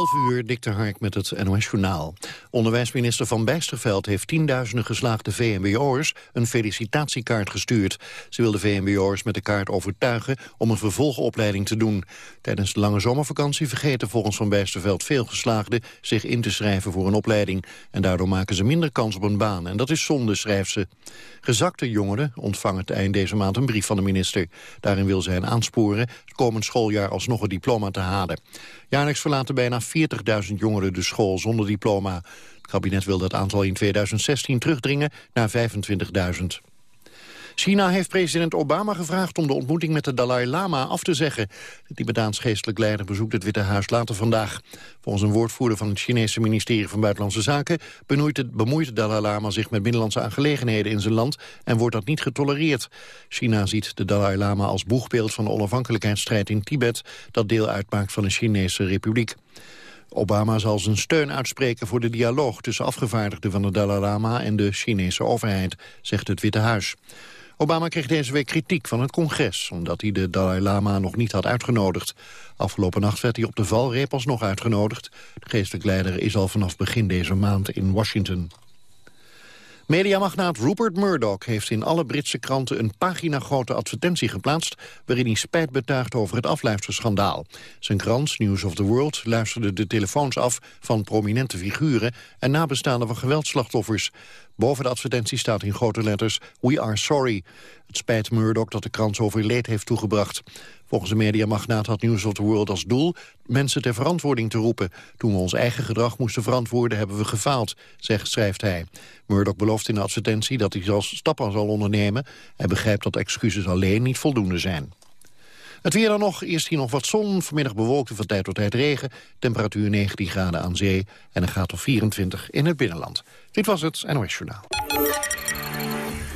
11 uur, Dikter Hark met het NOS-journaal. Onderwijsminister Van Bijsterveld heeft tienduizenden geslaagde VMBO'ers een felicitatiekaart gestuurd. Ze wil de VMBO'ers met de kaart overtuigen om een vervolgopleiding te doen. Tijdens de lange zomervakantie vergeten volgens Van Bijsterveld veel geslaagden zich in te schrijven voor een opleiding. En daardoor maken ze minder kans op een baan. En dat is zonde, schrijft ze. Gezakte jongeren ontvangen het eind deze maand een brief van de minister. Daarin wil ze hen aansporen het komend schooljaar alsnog een diploma te halen. Jaarlijks verlaten bijna 40.000 jongeren de school zonder diploma. Het kabinet wil dat aantal in 2016 terugdringen naar 25.000. China heeft president Obama gevraagd om de ontmoeting met de Dalai Lama af te zeggen. De Tibetaans geestelijk leider bezoekt het Witte Huis later vandaag. Volgens een woordvoerder van het Chinese ministerie van Buitenlandse Zaken... bemoeit, de Dalai Lama zich met binnenlandse aangelegenheden in zijn land... en wordt dat niet getolereerd. China ziet de Dalai Lama als boegbeeld van de onafhankelijkheidsstrijd in Tibet... dat deel uitmaakt van de Chinese republiek. Obama zal zijn steun uitspreken voor de dialoog tussen afgevaardigden van de Dalai Lama en de Chinese overheid, zegt het Witte Huis. Obama kreeg deze week kritiek van het congres... omdat hij de Dalai Lama nog niet had uitgenodigd. Afgelopen nacht werd hij op de valreep alsnog uitgenodigd. De geestelijk leider is al vanaf begin deze maand in Washington. Mediamagnaat Rupert Murdoch heeft in alle Britse kranten een pagina-grote advertentie geplaatst waarin hij spijt betuigt over het afluisterschandaal. Zijn krant, News of the World, luisterde de telefoons af van prominente figuren en nabestaanden van geweldslachtoffers. Boven de advertentie staat in grote letters We are sorry. Het spijt Murdoch dat de krant zoveel leed heeft toegebracht. Volgens de mediamagnaat had News of the World als doel mensen ter verantwoording te roepen. Toen we ons eigen gedrag moesten verantwoorden hebben we gefaald, zegt, schrijft hij. Murdoch belooft in de advertentie dat hij zelfs stappen zal ondernemen. Hij begrijpt dat excuses alleen niet voldoende zijn. Het weer dan nog, eerst hier nog wat zon, vanmiddag bewolkt van tijd tot tijd regen. Temperatuur 19 graden aan zee en een graad of 24 in het binnenland. Dit was het NOS Journaal.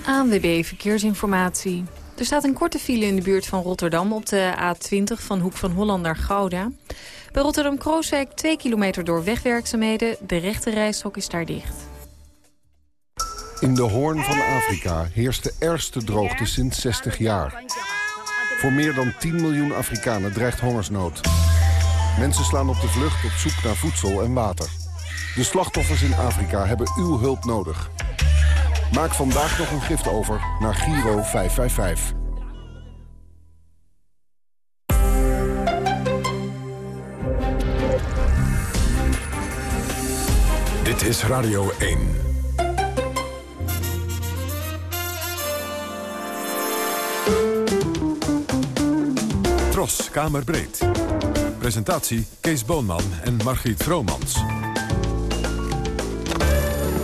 ANWB Verkeersinformatie. Er staat een korte file in de buurt van Rotterdam op de A20 van Hoek van Holland naar Gouda. Bij Rotterdam-Krooswijk 2 kilometer door wegwerkzaamheden. De rechte rijstrook is daar dicht. In de hoorn van Afrika heerst de ergste droogte sinds 60 jaar. Voor meer dan 10 miljoen Afrikanen dreigt hongersnood. Mensen slaan op de vlucht op zoek naar voedsel en water. De slachtoffers in Afrika hebben uw hulp nodig. Maak vandaag nog een gift over naar Giro 555. Dit is Radio 1. Tros, Kamerbreed. Presentatie Kees Boonman en Margriet Vromans.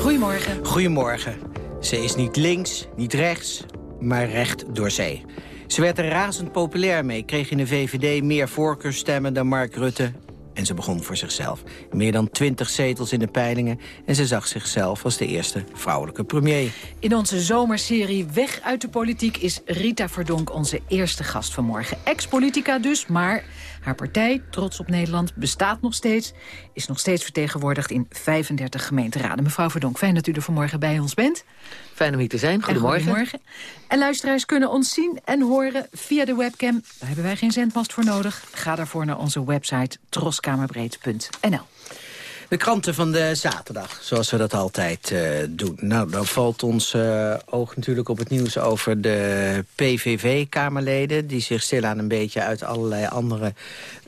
Goedemorgen. Goedemorgen. Ze is niet links, niet rechts, maar recht door zee. Ze werd er razend populair mee, kreeg in de VVD meer voorkeurstemmen dan Mark Rutte en ze begon voor zichzelf. Meer dan twintig zetels in de peilingen. En ze zag zichzelf als de eerste vrouwelijke premier. In onze zomerserie Weg uit de politiek is Rita Verdonk onze eerste gast vanmorgen. Ex-politica dus, maar haar partij, Trots op Nederland, bestaat nog steeds. Is nog steeds vertegenwoordigd in 35 gemeenteraden. Mevrouw Verdonk, fijn dat u er vanmorgen bij ons bent. Fijn om hier te zijn. Goedemorgen. En, goedemorgen. en luisteraars kunnen ons zien en horen via de webcam. Daar hebben wij geen zendmast voor nodig. Ga daarvoor naar onze website troskamerbreed.nl. De kranten van de zaterdag, zoals we dat altijd uh, doen. Nou, dan valt ons uh, oog natuurlijk op het nieuws over de PVV-kamerleden... die zich stilaan een beetje uit allerlei andere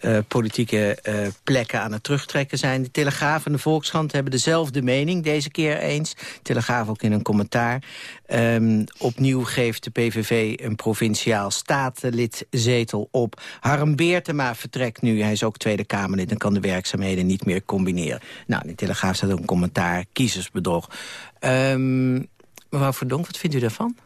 uh, politieke plekken aan het terugtrekken zijn. De Telegraaf en de Volkskrant hebben dezelfde mening, deze keer eens. Telegraaf ook in een commentaar. Um, opnieuw geeft de PVV een provinciaal statenlidzetel op. Harm Beertema vertrekt nu. Hij is ook Tweede Kamerlid en kan de werkzaamheden niet meer combineren. Nou, in de Telegraaf staat ook een commentaar. Kiezersbedrog. Um, mevrouw Verdonk, wat vindt u daarvan?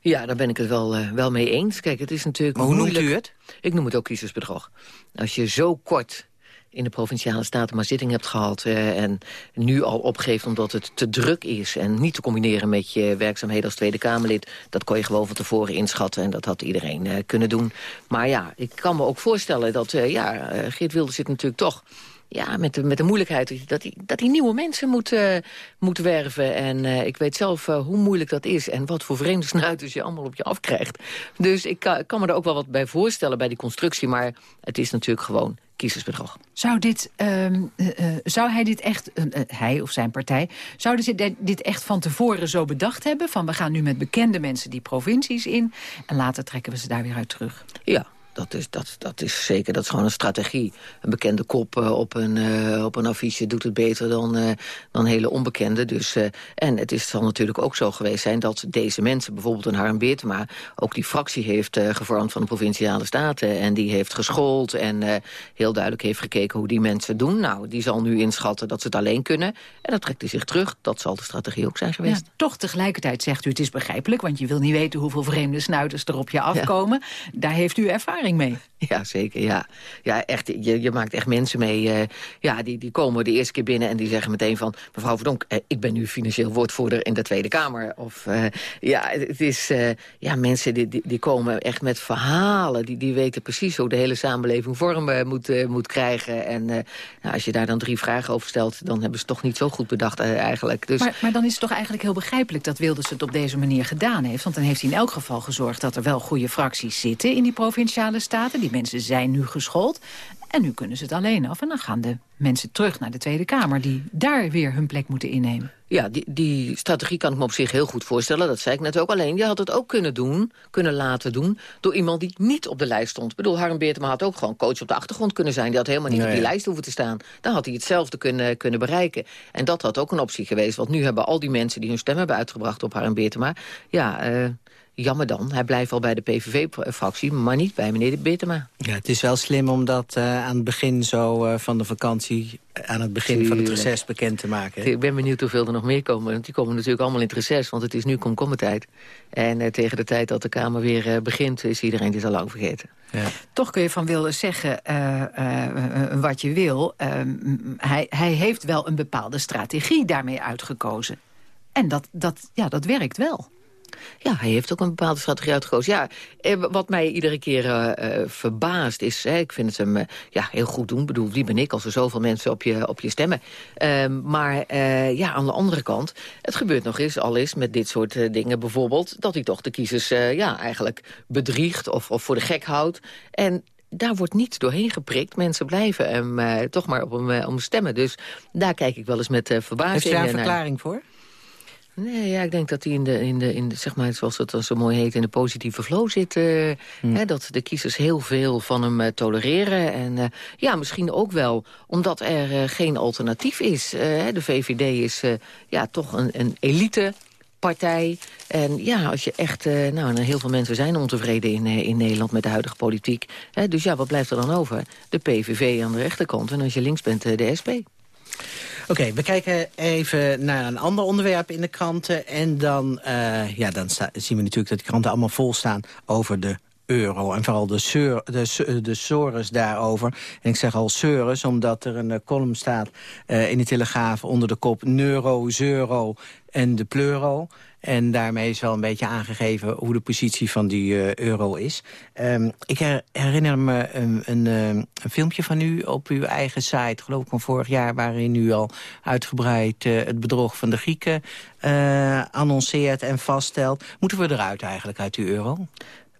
Ja, daar ben ik het wel, uh, wel mee eens. Kijk, het is natuurlijk Maar hoe moeilijk... noemt u het? Ik noem het ook kiezersbedrog. Als je zo kort in de Provinciale Staten maar zitting hebt gehad... Uh, en nu al opgeeft omdat het te druk is... en niet te combineren met je werkzaamheden als Tweede Kamerlid... dat kon je gewoon van tevoren inschatten en dat had iedereen uh, kunnen doen. Maar ja, ik kan me ook voorstellen dat... Ja, Geert Wilders zit natuurlijk toch ja, met, de, met de moeilijkheid dat hij, dat hij nieuwe mensen moet, uh, moet werven. En uh, ik weet zelf uh, hoe moeilijk dat is en wat voor vreemde snuiters je allemaal op je afkrijgt. Dus ik kan, kan me er ook wel wat bij voorstellen bij die constructie. Maar het is natuurlijk gewoon kiezersbedrog. Zou, dit, ehm, eh, eh, zou hij dit echt, eh, hij of zijn partij... zouden ze dit echt van tevoren zo bedacht hebben? Van we gaan nu met bekende mensen die provincies in... en later trekken we ze daar weer uit terug. Ja, dat is, dat, dat is zeker, dat is gewoon een strategie. Een bekende kop uh, op, een, uh, op een affiche doet het beter dan, uh, dan hele onbekende. Dus, en het is, zal natuurlijk ook zo geweest zijn dat deze mensen, bijvoorbeeld een Harm Beertema... ook die fractie heeft gevormd van de Provinciale Staten... en die heeft geschoold en heel duidelijk heeft gekeken hoe die mensen doen. Nou, die zal nu inschatten dat ze het alleen kunnen. En dan trekt hij zich terug. Dat zal de strategie ook zijn geweest. Ja, toch tegelijkertijd zegt u het is begrijpelijk... want je wil niet weten hoeveel vreemde snuiters er op je afkomen. Ja. Daar heeft u ervaring mee. Ja, zeker. Ja, ja echt, je, je maakt echt mensen mee. Uh, ja, die, die komen de eerste keer binnen en die zeggen meteen van... mevrouw Verdonk, uh, ik ben nu financieel woordvoerder in de Tweede Kamer. Of uh, ja, het is... ja, mensen die, die, die, komen echt met verhalen. Die, die weten precies hoe de hele samenleving vorm moet, moet krijgen. En nou, als je daar dan drie vragen over stelt... dan hebben ze toch niet zo goed bedacht eigenlijk. Dus... Maar, maar dan is het toch eigenlijk heel begrijpelijk... dat Wilders het op deze manier gedaan heeft. Want dan heeft hij in elk geval gezorgd... dat er wel goede fracties zitten in die provinciale Staten. Die mensen zijn nu geschoold. En nu kunnen ze het alleen af. En dan gaan de mensen terug naar de Tweede Kamer... die daar weer hun plek moeten innemen. Ja, die, die strategie kan ik me op zich heel goed voorstellen. Dat zei ik net ook. Alleen, je had het ook kunnen doen, kunnen laten doen... door iemand die niet op de lijst stond. Ik bedoel, Harm Beertema had ook gewoon coach op de achtergrond kunnen zijn. Die had helemaal niet op die lijst hoeven te staan. Dan had hij hetzelfde kunnen, kunnen bereiken. En dat had ook een optie geweest. Want nu hebben al die mensen die hun stem hebben uitgebracht op Harm Beertema... ja, uh, Jammer dan, hij blijft al bij de PVV-fractie, maar niet bij meneer Bittema. Ja, het is wel slim om dat uh, aan het begin zo uh, van de vakantie... aan het begin Tuurlijk. van het reces bekend te maken. Ik ben benieuwd hoeveel er nog meer komen. Want die komen natuurlijk allemaal in het reces, want het is nu komkommertijd. En uh, tegen de tijd dat de Kamer weer begint, is iedereen dit al lang vergeten. Ja. Toch kun je van willen zeggen wat je wil. Ehm, hij, hij heeft wel een bepaalde strategie daarmee uitgekozen. En dat, dat, ja, dat werkt wel. Ja, hij heeft ook een bepaalde strategie uitgekozen. Ja, eh, wat mij iedere keer uh, verbaast is... Hè, ik vind het hem uh, ja, heel goed doen. Ik bedoel, wie ben ik als er zoveel mensen op je, op je stemmen? Uh, maar ja, aan de andere kant... het gebeurt nog eens al eens met dit soort dingen bijvoorbeeld... dat hij toch de kiezers ja, eigenlijk bedriegt of, of voor de gek houdt. En daar wordt niet doorheen geprikt. Mensen blijven hem toch maar op hem, om stemmen. Dus daar kijk ik wel eens met verbazing naar. Heeft daar een verklaring voor? Nee, ja, ik denk dat hij in de, in de, in de, zeg maar, zoals het dan zo mooi heet, in de positieve flow zit. Uh, hè, dat de kiezers heel veel van hem uh, tolereren. En uh, ja, misschien ook wel omdat er geen alternatief is. de VVD is ja, toch een, een elite partij. En ja, als je echt... Nou, heel veel mensen zijn ontevreden in, in Nederland met de huidige politiek. Hè, dus ja, wat blijft er dan over? De PVV aan de rechterkant. En als je links bent, de SP. Oké, we kijken even naar een ander onderwerp in de kranten. En dan, uh, ja, dan zien we natuurlijk dat de kranten allemaal vol staan over de euro. En vooral de, sur, de, de sores daarover. En ik zeg al sores, omdat er een uh, column staat in de Telegraaf... onder de kop Neuro, Zeuro en de Pleuro. En daarmee is wel een beetje aangegeven hoe de positie van die uh, euro is. Um, ik herinner me een, een, een, filmpje van u op uw eigen site, geloof ik van vorig jaar... waarin u al uitgebreid uh, het bedrog van de Grieken uh, annonceert en vaststelt. Moeten we eruit eigenlijk uit die euro?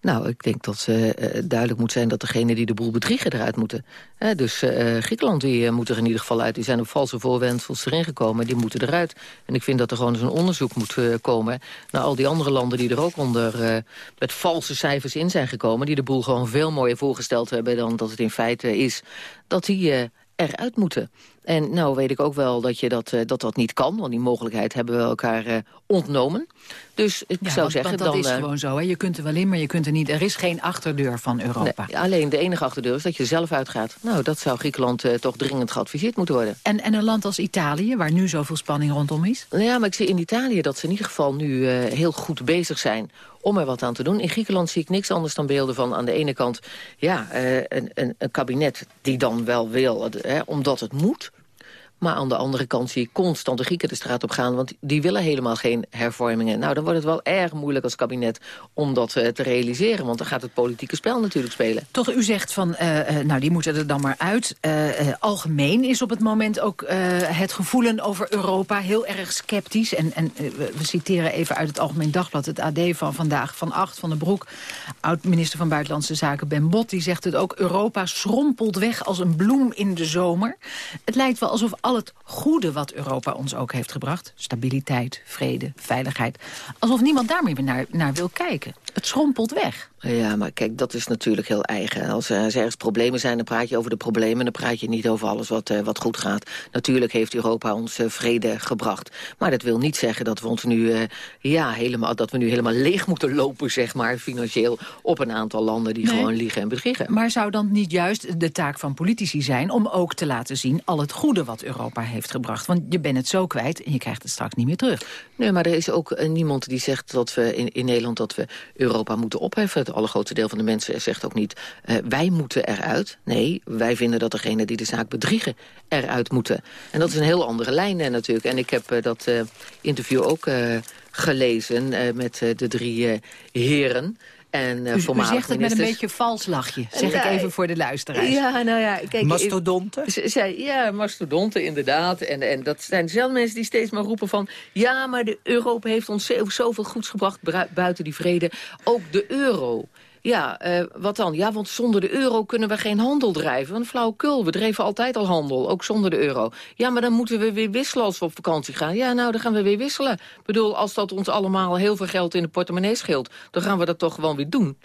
Nou, ik denk dat uh, duidelijk moet zijn dat degenen die de boel bedriegen eruit moeten. Uh, dus uh, Griekenland die, moet er in ieder geval uit. Die zijn op valse voorwendsels erin gekomen. Die moeten eruit. En ik vind dat er gewoon eens een onderzoek moet komen... naar al die andere landen die er ook onder met valse cijfers in zijn gekomen... die de boel gewoon veel mooier voorgesteld hebben dan dat het in feite is. Dat die eruit moeten. En nou weet ik ook wel dat je dat, uh, dat, dat niet kan. Want die mogelijkheid hebben we elkaar uh, ontnomen. Dus ik zou zeggen... Want dat dan, is uh, gewoon zo. Hè? Je kunt er wel in, maar je kunt er niet. Er is geen achterdeur van Europa. Nee, alleen de enige achterdeur is dat je er zelf uitgaat. Nou, dat zou Griekenland toch dringend geadviseerd moeten worden. En, en een land als Italië, waar nu zoveel spanning rondom is? Nou ja, maar ik zie in Italië dat ze in ieder geval nu heel goed bezig zijn om er wat aan te doen. In Griekenland zie ik niks anders dan beelden van aan de ene kant... ja, een, een, een kabinet die dan wel wil, hè, omdat het moet... Maar aan de andere kant zie je constant de Grieken de straat op gaan... want die willen helemaal geen hervormingen. Nou, dan wordt het wel erg moeilijk als kabinet om dat te realiseren. Want dan gaat het politieke spel natuurlijk spelen. Toch, u zegt van, nou, die moeten er dan maar uit. algemeen is op het moment ook het gevoelen over Europa heel erg sceptisch. En, en we citeren even uit het Algemeen Dagblad, het AD van vandaag, van Acht van de Broek. Oud-minister van Buitenlandse Zaken Ben Bot, die zegt het ook... Europa schrompelt weg als een bloem in de zomer. Het lijkt wel alsof al het goede wat Europa ons ook heeft gebracht... stabiliteit, vrede, veiligheid... alsof niemand daar meer naar, naar wil kijken. Het schrompelt weg. Ja, maar kijk, dat is natuurlijk heel eigen. Als er ergens problemen zijn, dan praat je over de problemen... dan praat je niet over alles wat, uh, wat goed gaat. Natuurlijk heeft Europa ons uh, vrede gebracht. Maar dat wil niet zeggen dat we ons nu, uh, ja, helemaal, dat we nu helemaal leeg moeten lopen, zeg maar, financieel... op een aantal landen die gewoon liegen en bedriegen. Maar zou dan niet juist de taak van politici zijn... om ook te laten zien al het goede wat Europa heeft gebracht? Want je bent het zo kwijt en je krijgt het straks niet meer terug. Nee, maar er is ook niemand die zegt dat we in, in Nederland... dat we Europa moeten opheffen allergrootste deel van de mensen zegt ook niet... Uh, wij moeten eruit. Nee, wij vinden dat degene die de zaak bedriegen eruit moeten. En dat is een heel andere lijn uh, natuurlijk. En ik heb uh, dat interview ook gelezen met de drie heren... En, uh, u, u zegt het met een beetje vals lachje, zeg ik even voor de luisteraars. Ja, nou ja, kijk, mastodonten? ja, mastodonten inderdaad. En, en dat zijn dezelfde mensen die steeds maar roepen van... ja, maar de Europa heeft ons zoveel goeds gebracht buiten die vrede. Ook de euro. Ja, uh, wat dan? Ja, want zonder de euro kunnen we geen handel drijven. Want flauwekul, we dreven altijd al handel, ook zonder de euro. Ja, maar dan moeten we weer wisselen als we op vakantie gaan. Ja, nou, dan gaan we weer wisselen. Ik bedoel, als dat ons allemaal heel veel geld in de portemonnee scheelt... dan gaan we dat toch gewoon weer doen.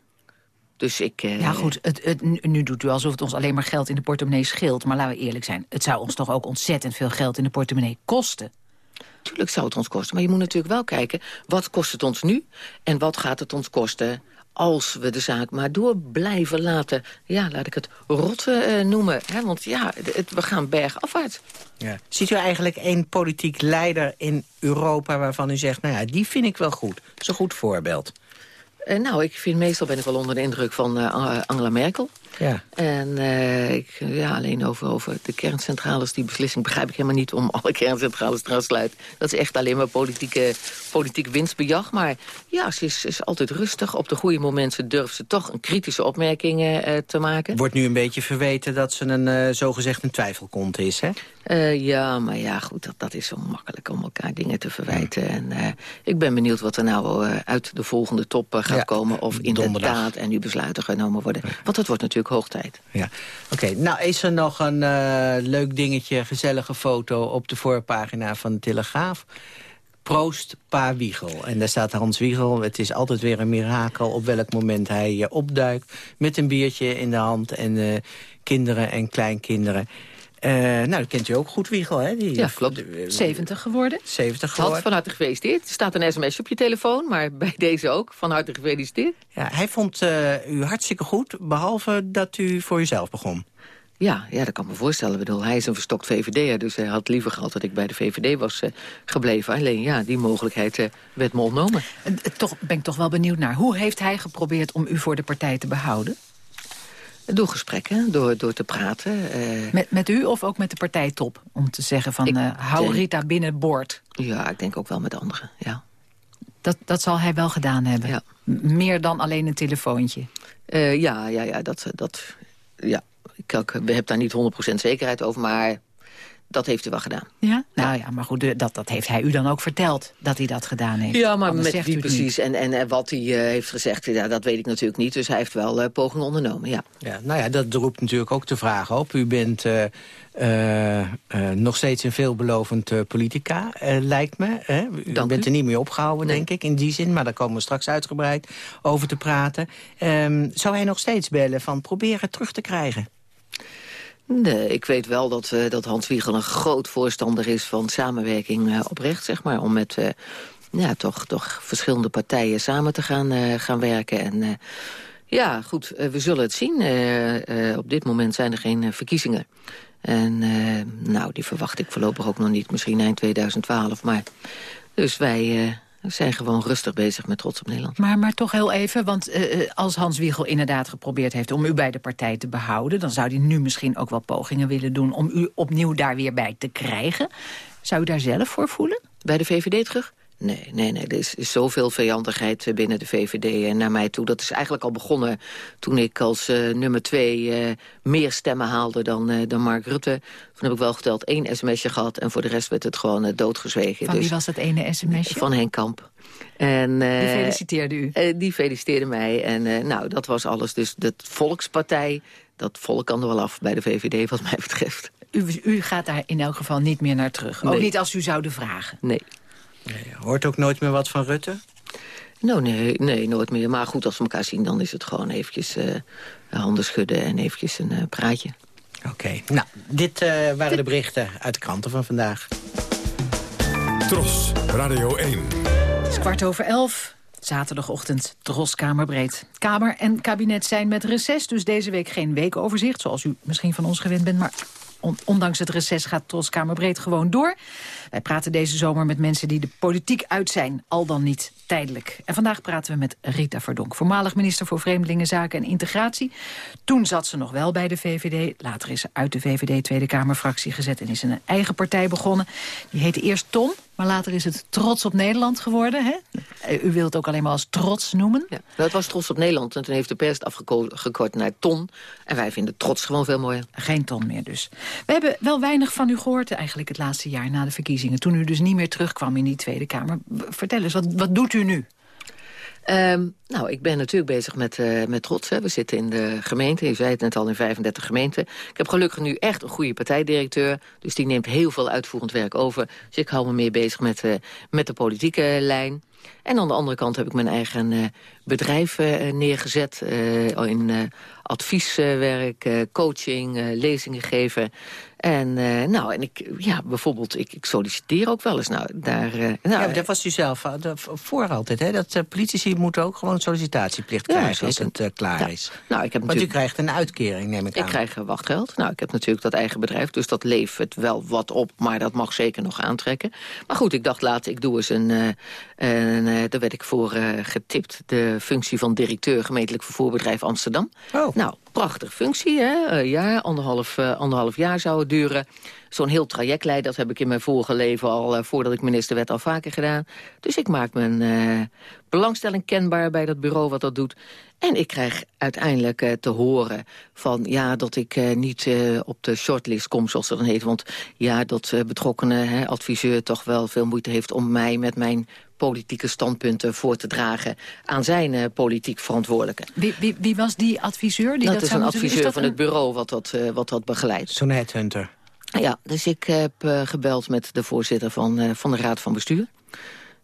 Dus ik... Uh... Ja goed, het, het, nu doet u alsof het ons alleen maar geld in de portemonnee scheelt. Maar laten we eerlijk zijn, het zou ons toch ook ontzettend veel geld in de portemonnee kosten? Tuurlijk zou het ons kosten, maar je moet natuurlijk wel kijken... wat kost het ons nu en wat gaat het ons kosten als we de zaak maar door blijven laten... ja, laat ik het rotten uh, noemen. Hè? Want ja, het, we gaan bergafwaarts. Ja. Ziet u eigenlijk één politiek leider in Europa... waarvan u zegt, nou ja, die vind ik wel goed. Dat is een goed voorbeeld. Uh, nou, ik vind meestal ben ik wel onder de indruk van uh, Angela Merkel. Ja. En uh, ik, ja, alleen over, over de kerncentrales, die beslissing begrijp ik helemaal niet om alle kerncentrales te gaan sluiten. Dat is echt alleen maar politieke, politiek winstbejag. Maar ja, ze is, is altijd rustig. Op de goede momenten durft ze toch een kritische opmerking uh, te maken. Wordt nu een beetje verweten dat ze een uh, zogezegd een twijfelkont is, hè? Ja, maar ja, goed, dat, dat is zo makkelijk om elkaar dingen te verwijten. En ik ben benieuwd wat er nou uit de volgende top gaat ja, komen. Of inderdaad en nu besluiten genomen worden. Want dat wordt natuurlijk hoog tijd. Ja. Oké, nou is er nog een leuk dingetje, gezellige foto op de voorpagina van de Telegraaf. Proost, Pa Wiegel. En daar staat Hans Wiegel. Het is altijd weer een mirakel op welk moment hij opduikt. Met een biertje in de hand en kinderen en kleinkinderen. Uh, nou, dat kent u ook goed, Wiegel, hè? Die, ja, klopt. 70 geworden. 70 geworden. Had van harte gefeliciteerd. Er staat een sms op je telefoon, maar bij deze ook. Van harte gefeliciteerd. Ja, hij vond uh, u hartstikke goed, behalve dat u voor uzelf begon. Ja, ja, dat kan me voorstellen. Ik bedoel, hij is een verstokt VVD'er, dus hij had liever gehad dat ik bij de VVD was uh, gebleven. Alleen ja, die mogelijkheid uh, werd me ontnomen. toch ben ik toch wel benieuwd naar. Hoe heeft hij geprobeerd om u voor de partij te behouden? Door gesprekken, door, door te praten. Uh... Met, met u of ook met de partijtop? Om te zeggen van, uh, hou Rita binnen boord. Ja, ik denk ook wel met anderen, ja. Dat, dat zal hij wel gedaan hebben? Ja. Meer dan alleen een telefoontje? Uh, ja, ja, ja, dat, dat, ja. Ik, we hebben daar niet 100% zekerheid over, maar dat heeft hij wel gedaan. Ja? Nou ja, maar goed, dat, dat heeft hij u dan ook verteld, dat hij dat gedaan heeft. Ja, maar met wie precies en, en wat hij uh, heeft gezegd, ja, dat weet ik natuurlijk niet. Dus hij heeft wel uh, pogingen ondernomen, ja. ja. Nou ja, dat roept natuurlijk ook de vraag op. U bent uh, nog steeds een veelbelovend politica, lijkt me. Hè? U Dank bent er niet meer opgehouden, nee. denk ik, in die zin. Maar daar komen we straks uitgebreid over te praten. Um, zou hij nog steeds bellen van proberen terug te krijgen? Nee, ik weet wel dat, uh, dat Hans Wiegel een groot voorstander is van samenwerking uh, oprecht, zeg maar. Om met uh, ja, toch, toch verschillende partijen samen te gaan, gaan werken. En ja, goed, we zullen het zien. op dit moment zijn er geen verkiezingen. En nou, die verwacht ik voorlopig ook nog niet. Misschien eind 2012, maar... Dus wij we zijn gewoon rustig bezig met Trots op Nederland. Maar, maar toch heel even, want uh, als Hans Wiegel inderdaad geprobeerd heeft... om u bij de partij te behouden... dan zou hij nu misschien ook wel pogingen willen doen... om u opnieuw daar weer bij te krijgen. Zou u daar zelf voor voelen? Bij de VVD terug? Nee, nee, nee. Er is, zoveel vijandigheid eh, binnen de VVD en naar mij toe. Dat is eigenlijk al begonnen toen ik als uh, nummer twee uh, meer stemmen haalde dan, uh, dan Mark Rutte. Toen heb ik wel geteld één sms'je gehad en voor de rest werd het gewoon doodgezwegen. Van wie dus, was dat ene sms'je? Van Henk Kamp. En, die feliciteerde u? die feliciteerde mij en nou, dat was alles. Dus de Volkspartij, dat volk kan er wel af bij de VVD wat mij betreft. U, u gaat daar in elk geval niet meer naar terug? Nee. Ook niet als u zouden vragen? Nee. Nee, hoort ook nooit meer wat van Rutte? Nou, nee, nee, nooit meer. Maar goed, als we elkaar zien, dan is het gewoon eventjes uh, handen schudden en eventjes een uh, praatje. Oké, okay. nou, dit uh, waren de berichten uit de kranten van vandaag. Tros, Radio 1. Het is kwart over elf. Zaterdagochtend, Tros Kamerbreed. Kamer en kabinet zijn met reces, dus deze week geen weekoverzicht... zoals u misschien van ons gewend bent, maar ondanks het reces gaat Tros Kamerbreed gewoon door. Wij praten deze zomer met mensen die de politiek uit zijn, al dan niet tijdelijk. En vandaag praten we met Rita Verdonk, voormalig minister voor Vreemdelingenzaken en Integratie. Toen zat ze nog wel bij de VVD. Later is ze uit de VVD Tweede Kamerfractie gezet en is een eigen partij begonnen. Die heette eerst TON, maar later is het Trots op Nederland geworden. Hè? U wilt het ook alleen maar als Trots noemen. Ja, dat was Trots op Nederland en toen heeft de pers het afgekort naar TON. En wij vinden Trots gewoon veel mooier. Geen TON meer dus. We hebben wel weinig van u gehoord eigenlijk het laatste jaar na de verkiezingen. Toen u dus niet meer terugkwam in die Tweede Kamer. Vertel eens, wat, wat doet u nu? Um, nou, ik ben natuurlijk bezig met, uh, met trots. Hè. We zitten in de gemeente, je zei het net al, in 35 gemeenten. Ik heb gelukkig nu echt een goede partijdirecteur. Dus die neemt heel veel uitvoerend werk over. Dus ik hou me meer bezig met, uh, met de politieke lijn. En aan de andere kant heb ik mijn eigen bedrijf neergezet. in advieswerk, coaching, lezingen geven. En, uh, nou, en ik, ja, bijvoorbeeld, ik, ik solliciteer ook wel eens. Nou, daar, uh, nou, ja, dat was u zelf voor altijd, hè? Dat uh, politici moeten ook gewoon een sollicitatieplicht krijgen als het klaar ja. is. Nou, ik heb Want u krijgt een uitkering, neem ik, ik aan. Ik krijg wachtgeld. Nou, ik heb natuurlijk dat eigen bedrijf, dus dat levert wel wat op. Maar dat mag zeker nog aantrekken. Maar goed, ik dacht, laat ik doe eens een... een daar werd ik voor getipt, de functie van directeur gemeentelijk vervoerbedrijf Amsterdam. Oh. Nou, prachtige functie, hè? ja, anderhalf, anderhalf jaar zou het duren. Zo'n heel traject leiden, dat heb ik in mijn vorige leven al... Uh, voordat ik minister werd al vaker gedaan. Dus ik maak mijn belangstelling kenbaar bij dat bureau wat dat doet. En ik krijg uiteindelijk te horen van ja, dat ik niet op de shortlist kom, zoals dat dan heet. Want ja, dat betrokkenen adviseur toch wel veel moeite heeft om mij met mijn politieke standpunten voor te dragen aan zijn uh, politiek verantwoordelijke. Wie, wie, wie, was die adviseur? Die dat, dat is een adviseur is van een... het bureau wat dat, uh, wat dat begeleidt. Zo'n headhunter. Ja, dus ik heb uh, gebeld met de voorzitter van, van de Raad van Bestuur.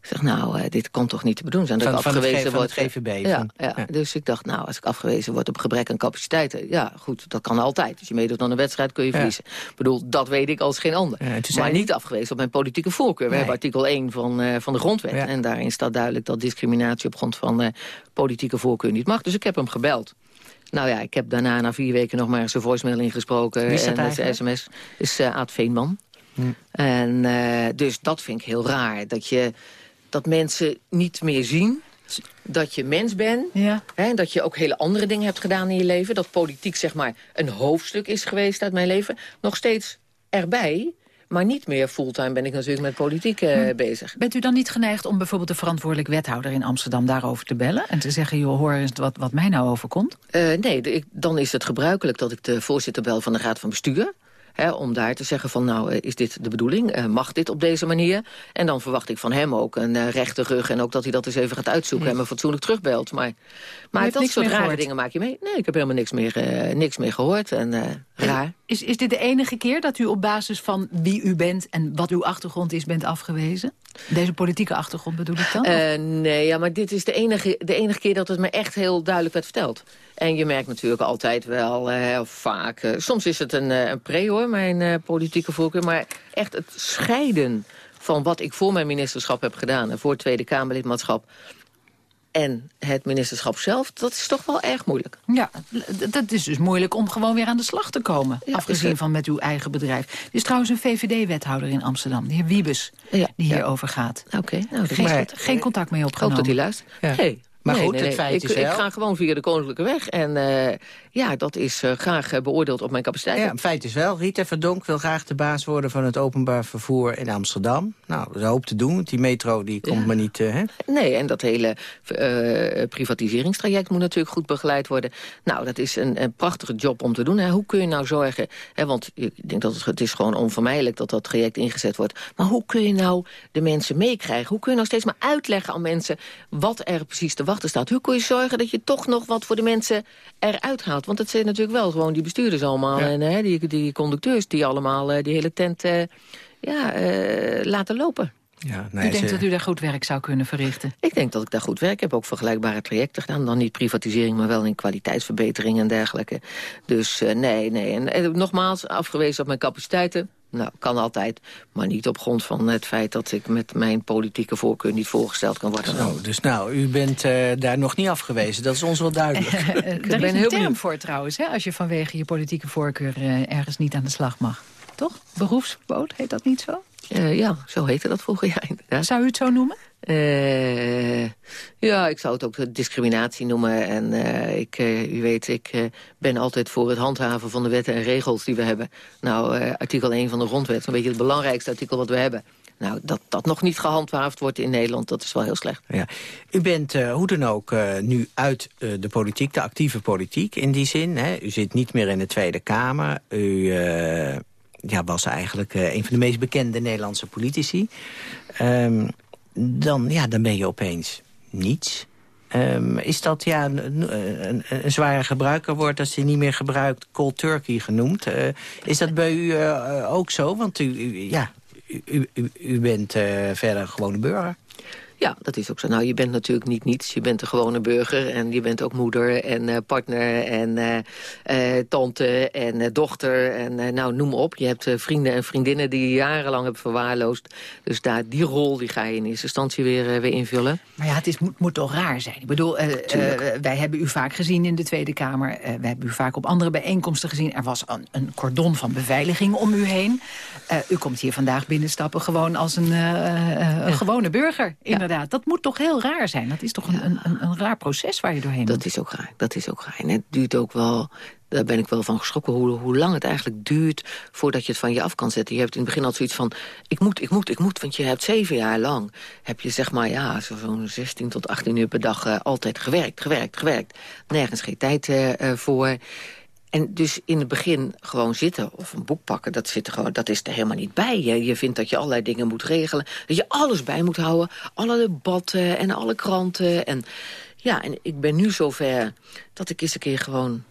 Ik zeg, nou, uh, dit kan toch niet te bedoelen zijn. Dat van, ik afgewezen word. Van het GVB. Ja, van, ja, ja, dus ik dacht, nou, als ik afgewezen word op gebrek aan capaciteiten... ja, goed, dat kan altijd. Als je meedoet aan een wedstrijd kun je verliezen. Ik bedoel, dat weet ik als geen ander. Maar niet afgewezen op mijn politieke voorkeur. We nee. hebben artikel 1 van, uh, van de grondwet. En daarin staat duidelijk dat discriminatie op grond van uh, politieke voorkeur niet mag. Dus ik heb hem gebeld. Nou ja, ik heb daarna na vier weken nog maar eens een voicemail ingesproken. Wie en een sms. is Aad Veenman. Hm. En dus dat vind ik heel raar. Dat, je, dat mensen niet meer zien dat je mens bent. Ja. Hè, dat je ook hele andere dingen hebt gedaan in je leven. Dat politiek zeg maar een hoofdstuk is geweest uit mijn leven. Nog steeds erbij. Maar niet meer fulltime ben ik natuurlijk met politiek uh, bezig. Bent u dan niet geneigd om bijvoorbeeld de verantwoordelijk wethouder in Amsterdam daarover te bellen? En te zeggen, joh, hoor eens wat, wat mij nou overkomt? Uh, nee, ik, dan is het gebruikelijk dat ik de voorzitter bel van de Raad van Bestuur. Hè, om daar te zeggen van, nou, is dit de bedoeling? Uh, mag dit op deze manier? En dan verwacht ik van hem ook een uh, rechte rug... en ook dat hij dat eens even gaat uitzoeken en me fatsoenlijk terugbelt. Maar, maar dat soort rare gehoord. dingen maak je mee. Nee, ik heb helemaal niks meer, niks meer gehoord. En, raar. Is, is dit de enige keer dat u op basis van wie u bent... en wat uw achtergrond is, bent afgewezen? Deze politieke achtergrond bedoel ik dan? Uh, nee, ja, maar dit is de enige, de enige keer dat het me echt heel duidelijk werd verteld. En je merkt natuurlijk altijd wel, uh, vaak... Uh, soms is het een, een pre, hoor, mijn politieke voorkeur. Maar echt het scheiden van wat ik voor mijn ministerschap heb gedaan... en voor Tweede Kamerlidmaatschap... en het ministerschap zelf, dat is toch wel erg moeilijk. Ja, dat is dus moeilijk om gewoon weer aan de slag te komen. Ja, afgezien van met uw eigen bedrijf. Er is trouwens een VVD-wethouder in Amsterdam, de heer Wiebes, Ja, die hierover gaat. Oké, nou, Geen, geen contact mee Ik hoop opgenomen. dat hij luistert. Ja. Nee. Maar Nee, goed, nee, het feit ik, is wel- Ik ga gewoon via de koninklijke weg. En eh, ja, dat is eh, graag eh, beoordeeld op mijn capaciteit. Ja, feit is wel, Rita Verdonk wil graag de baas worden van het openbaar vervoer in Amsterdam. Nou, dat is hoop te doen, want die metro die komt Ja. maar niet... hè? Nee, en dat hele privatiseringstraject moet natuurlijk goed begeleid worden. Nou, dat is een, een prachtige job om te doen. Hè. Hoe kun je nou zorgen... Hè, want ik denk dat het, het is gewoon onvermijdelijk dat dat traject ingezet wordt. Maar hoe kun je nou de mensen meekrijgen? Hoe kun je nou steeds maar uitleggen aan mensen... wat er precies te wachten staat? Hoe kun je zorgen dat je toch nog wat voor de mensen eruit haalt? Want het zijn natuurlijk wel gewoon die bestuurders allemaal... Ja. en hè, die, die conducteurs die allemaal eh, die hele tent eh, ja, eh, laten lopen. Ja, U denkt dat u daar goed werk zou kunnen verrichten? Ik denk dat ik daar goed werk. Ik heb ook vergelijkbare trajecten gedaan. Dan niet privatisering, maar wel in kwaliteitsverbetering en dergelijke. Dus eh, nee, nee. En, eh, nogmaals, afgewezen op mijn capaciteiten. Nou, kan altijd. Maar niet op grond van het feit dat ik met mijn politieke voorkeur niet voorgesteld kan worden. Zo, dus nou, u bent eh, daar nog niet afgewezen. Dat is ons wel duidelijk. Eh, Daar is ben een heel term benieuwd. voor trouwens, hè, als je vanwege je politieke voorkeur eh, ergens niet aan de slag mag. Toch? Beroepsverbod, heet dat niet zo? Eh, ja, zo heette dat vroeger, ja, inderdaad. Zou u het zo noemen? Eh, ja, ik zou het ook discriminatie noemen. En eh, ik, eh, u weet, ik eh, ben altijd voor het handhaven van de wetten en regels die we hebben. Nou, eh, artikel 1 van de grondwet, een beetje het belangrijkste artikel wat we hebben. Nou, dat dat nog niet gehandhaafd wordt in Nederland, dat is wel heel slecht. Ja. U bent eh, hoe dan ook eh, nu uit eh, de politiek, de actieve politiek in die zin. Hè? U zit niet meer in de Tweede Kamer. U eh, ja, was eigenlijk eh, een van de meest bekende Nederlandse politici. Ehm, dan, ja, dan ben je opeens niets. Ehm, is dat ja, een, een, een zware gebruiker wordt als hij niet meer gebruikt cold turkey genoemd? Eh, is dat bij u eh, eh, ook zo? Want u, ja, u, u, u bent eh, verder gewone burger. Ja, dat is ook zo. Nou, je bent natuurlijk niet niets. Je bent een gewone burger en je bent ook moeder en eh, partner en eh, eh, tante en dochter. En nou, noem op. Je hebt vrienden en vriendinnen die je jarenlang hebt verwaarloosd. Dus daar, die rol die ga je in eerste instantie weer, weer invullen. Maar ja, het is, moet, moet toch raar zijn. Ik bedoel, wij hebben u vaak gezien in de Tweede Kamer. Wij hebben u vaak op andere bijeenkomsten gezien. Er was een, een cordon van beveiliging om u heen. U komt hier vandaag binnenstappen gewoon als een, een gewone burger. Inderdaad. Dat moet toch heel raar zijn? Dat is toch een, een, een, een raar proces waar je doorheen moet? Dat is ook raar. Dat is ook raar. En het duurt ook wel... Daar ben ik wel van geschrokken hoe, hoe lang het eigenlijk duurt... voordat je het van je af kan zetten. Je hebt in het begin al zoiets van... ik moet, ik moet, ik moet. Want je hebt zeven jaar lang... heb je zeg maar ja, zo- zo'n 16 tot 18 uur per dag... eh, altijd gewerkt, gewerkt, gewerkt. Nergens geen tijd eh, eh, voor... En dus in het begin gewoon zitten of een boek pakken, dat, zit gewoon, dat is er helemaal niet bij. Je, je vindt dat je allerlei dingen moet regelen. Dat je alles bij moet houden. Alle debatten en alle kranten. En, ja, en ik ben nu zover dat ik eens een keer gewoon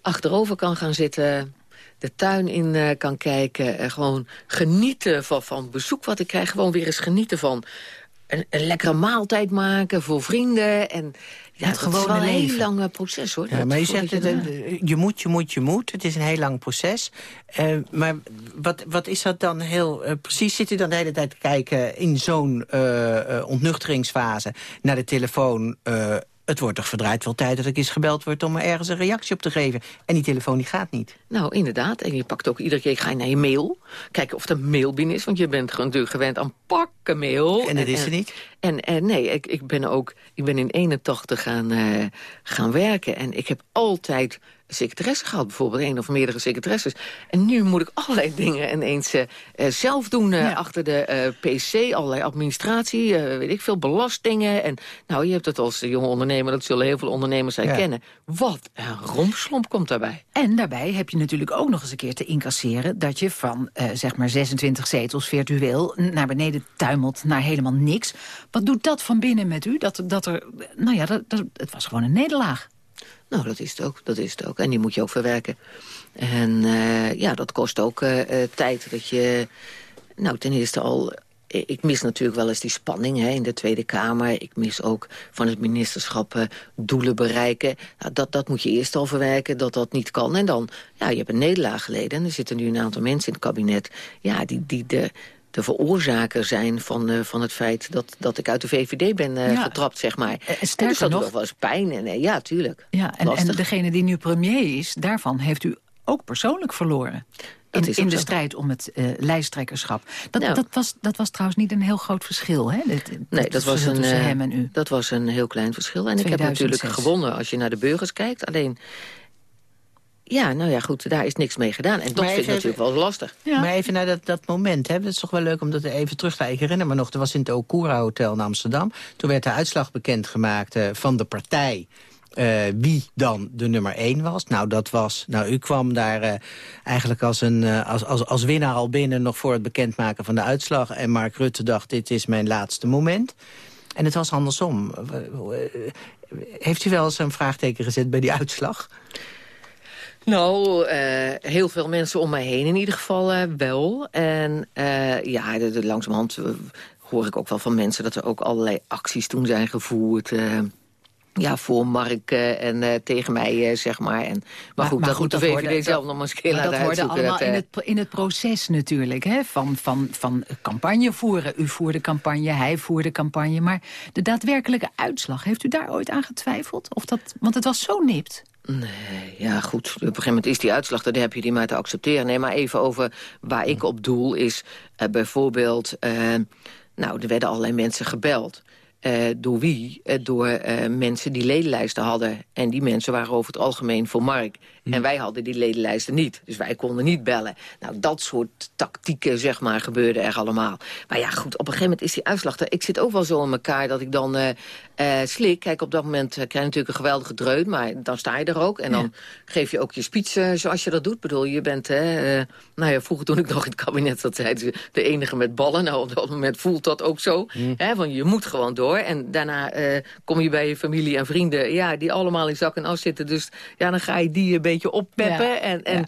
achterover kan gaan zitten de tuin in eh, kan kijken. En gewoon genieten van, van bezoek wat ik krijg. Gewoon weer eens genieten van een, een lekkere maaltijd maken voor vrienden. En ja, Het is wel een heel lang proces hoor. Ja, maar je zegt, je eh, je moet, je moet, je moet. Het is een heel lang proces. Eh, maar wat, wat is dat dan heel eh, precies? Zit u dan de hele tijd te kijken in zo'n eh, ontnuchteringsfase naar de telefoon... het wordt toch verdraaid wel tijd dat ik eens gebeld word om er ergens een reactie op te geven. En die telefoon die gaat niet. Nou, inderdaad. En je pakt ook iedere keer ga je naar je mail. Kijken of er mail binnen is. Want je bent gewoon natuurlijk gewend aan pakken mail. En dat is er niet? En, en nee, ik, ik ben ook ik ben in 81 gaan, eh, gaan werken. En ik heb altijd secretaresse gehad. Bijvoorbeeld één of meerdere secretaresses. En nu moet ik allerlei dingen ineens eh, eh, zelf doen. eh, Ja. Achter de pc, allerlei administratie, weet ik veel, belastingen. En nou, je hebt het als jonge ondernemer. Dat zullen heel veel ondernemers herkennen. Wat een rompslomp komt daarbij. En daarbij heb je natuurlijk ook nog eens een keer te incasseren... dat je van zeg maar 26 zetels virtueel naar beneden tuimelt naar helemaal niks. Wat doet dat van binnen met u? Dat, dat er, nou ja, dat, dat, het was gewoon een nederlaag. Nou, dat is het ook. Dat is het ook. En die moet je ook verwerken. En eh, ja, dat kost ook eh, eh, tijd. Dat je, nou, ten eerste al... Ik mis natuurlijk wel eens die spanning hè, in de Tweede Kamer. Ik mis ook van het ministerschap doelen bereiken. Nou, dat, dat moet je eerst al verwerken, dat dat niet kan. En dan, ja, je hebt een nederlaag geleden. En er zitten nu een aantal mensen in het kabinet... Ja, die, die de de veroorzaker zijn van, uh, van het feit dat, dat ik uit de VVD ben uh, ja. getrapt, zeg maar. Sterker dus dat nog, nog wel eens pijn. En, ja, tuurlijk. Ja, en, en degene die nu premier is, daarvan heeft u ook persoonlijk verloren. In, in de zo. strijd om het lijsttrekkerschap. Dat, Nou. dat, was, dat was trouwens niet een heel groot verschil, hè? Dat, Nee, dat was, een, tussen eh, hem en u. dat was een heel klein verschil. En ik heb 2006. natuurlijk gewonnen als je naar de burgers kijkt. Alleen, ja, nou ja, goed, daar is niks mee gedaan. En dat Maar vind ik natuurlijk wel lastig. Ja. Maar even naar dat, dat moment. Hè. Dat is toch wel leuk om dat even terug te. Ik herinner me nog, er was in het Okura Hotel in Amsterdam. Toen werd de uitslag bekendgemaakt eh, van de partij. eh, wie dan de nummer één was. Nou, dat was. Nou, u kwam daar eh, eigenlijk als, een, eh, als, als, als winnaar al binnen... nog voor het bekendmaken van de uitslag. En Mark Rutte dacht, dit is mijn laatste moment. En het was andersom. Heeft u wel eens een vraagteken gezet bij die uitslag? Nou, eh, heel veel mensen om mij heen in ieder geval eh, wel. En eh, ja, de, de, langzamerhand hoor ik ook wel van mensen... dat er ook allerlei acties toen zijn gevoerd... ja, voor Mark en tegen mij, zeg maar. En, maar, Maar- goed, maar dat goed, moet de dat VVD zelf dat- nog maar eens een keer dat laten hoorde uitzoeken. allemaal dat, in het, in het proces natuurlijk, hè? Van, van, van campagne voeren. U voerde campagne, hij voerde campagne. Maar de daadwerkelijke uitslag, heeft u daar ooit aan getwijfeld? Of dat, want het was zo nipt. Nee, ja goed. Op een gegeven moment is die uitslag, daar heb je die maar te accepteren. Nee, maar even over waar ik op doel is eh, bijvoorbeeld... eh, nou, er werden allerlei mensen gebeld. Eh, door wie? Door mensen die ledenlijsten hadden. En die mensen waren over het algemeen voor Mark. En wij hadden die ledenlijsten niet. Dus wij konden niet bellen. Nou, dat soort tactieken, zeg maar, gebeurden er allemaal. Maar ja, goed, op een gegeven moment is die uitslag... er- Ik zit ook wel zo in elkaar dat ik dan eh, eh, slik. Kijk, op dat moment eh, krijg je natuurlijk een geweldige dreun. Maar dan sta je er ook. En dan geef je ook je speech zoals je dat doet. Ik bedoel, je bent... hè, nou ja, vroeger toen ik nog in het kabinet zat... zeiden ze de enige met ballen. Nou, op dat moment voelt dat ook zo. Hè, want je moet gewoon door. En daarna kom je bij je familie en vrienden... ja, die allemaal in zak en as zitten. Dus ja, dan ga je die een beetje oppeppen. Ja, En, en ja.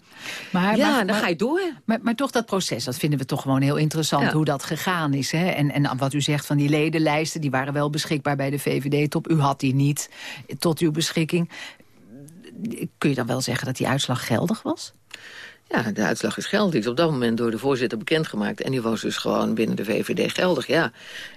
Maar, ja, maar- dan maar- ga je door. Maar, maar toch dat proces, dat vinden we toch gewoon heel interessant... Ja. hoe dat gegaan is. Hè? En, en wat u zegt van die ledenlijsten... die waren wel beschikbaar bij de VVD-top. U had die niet tot uw beschikking. Kun je dan wel zeggen dat die uitslag geldig was? Ja, de uitslag is geldig. Die is op dat moment door de voorzitter bekendgemaakt. En die was dus gewoon binnen de VVD geldig, ja.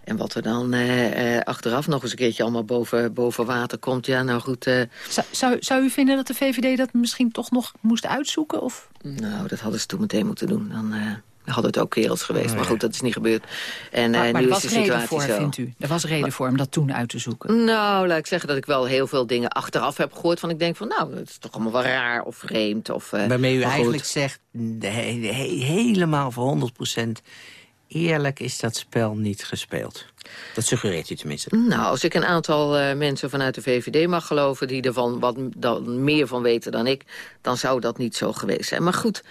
En wat er dan eh, eh, achteraf nog eens een keertje allemaal boven, boven water komt... ja, nou goed, eh, Zou, zou, zou u vinden dat de VVD dat misschien toch nog moest uitzoeken? Of? nou, dat hadden ze toen meteen moeten doen. Dan eh hadden het ook kerels geweest. Maar goed, dat is niet gebeurd. En Maar, eh, maar nu er is was de reden situatie voor, zo. vindt u? Er was reden voor om dat toen uit te zoeken. Nou, laat ik zeggen dat ik wel heel veel dingen achteraf heb gehoord... van ik denk van, nou, het is toch allemaal wel raar of vreemd. Of, eh, Waarmee u eigenlijk zegt, de he- de he- helemaal voor 100% eerlijk is dat spel niet gespeeld. Dat suggereert u tenminste. Nou, als ik een aantal eh, mensen vanuit de VVD mag geloven... die er van wat dan meer van weten dan ik... dan zou dat niet zo geweest zijn. Maar goed,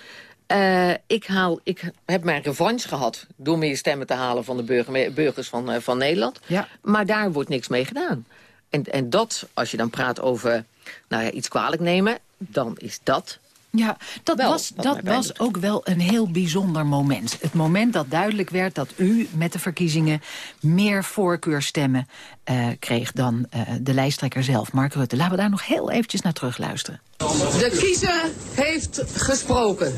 eh, ik, haal, ik heb mijn revanche gehad... door meer stemmen te halen van de burger, burgers van, eh, van Nederland. Ja. Maar daar wordt niks mee gedaan. En, en dat, als je dan praat over nou ja, iets kwalijk nemen... dan is dat Ja, dat Wel, was, dat was ook wel een heel bijzonder moment. Het moment dat duidelijk werd dat u met de verkiezingen... meer voorkeurstemmen eh, kreeg dan eh, de lijsttrekker zelf, Mark Rutte. Laten we daar nog heel eventjes naar terugluisteren. De kiezer heeft gesproken.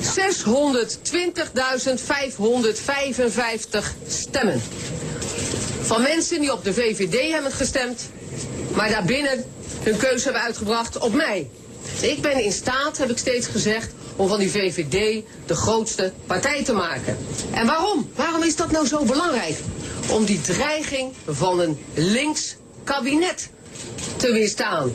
620.555 stemmen. Van mensen die op de VVD hebben gestemd, maar daarbinnen hun keuze hebben uitgebracht op mij. Ik ben in staat, heb ik steeds gezegd, om van die VVD de grootste partij te maken. En waarom? Waarom is dat nou zo belangrijk? Om die dreiging van een links kabinet te weerstaan.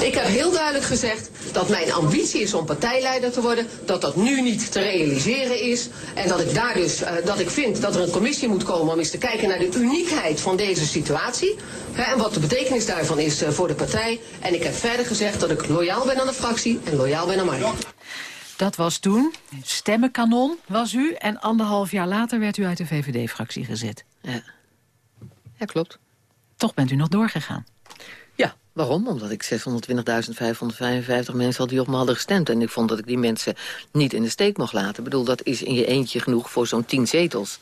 Ik heb heel duidelijk gezegd dat mijn ambitie is om partijleider te worden, dat dat nu niet te realiseren is en dat ik daar dus, eh, dat ik vind dat er een commissie moet komen om eens te kijken naar de uniekheid van deze situatie hè, en wat de betekenis daarvan is eh, voor de partij. En ik heb verder gezegd dat ik loyaal ben aan de fractie en loyaal ben aan Mark. Dat was toen. Stemmenkanon was u. En anderhalf jaar later werd u uit de VVD-fractie gezet. Ja, ja klopt. Toch bent u nog doorgegaan. Waarom? Omdat ik 620.555 mensen had die op me hadden gestemd. En ik vond dat ik die mensen niet in de steek mocht laten. Ik bedoel, dat is in je eentje genoeg voor zo'n tien zetels.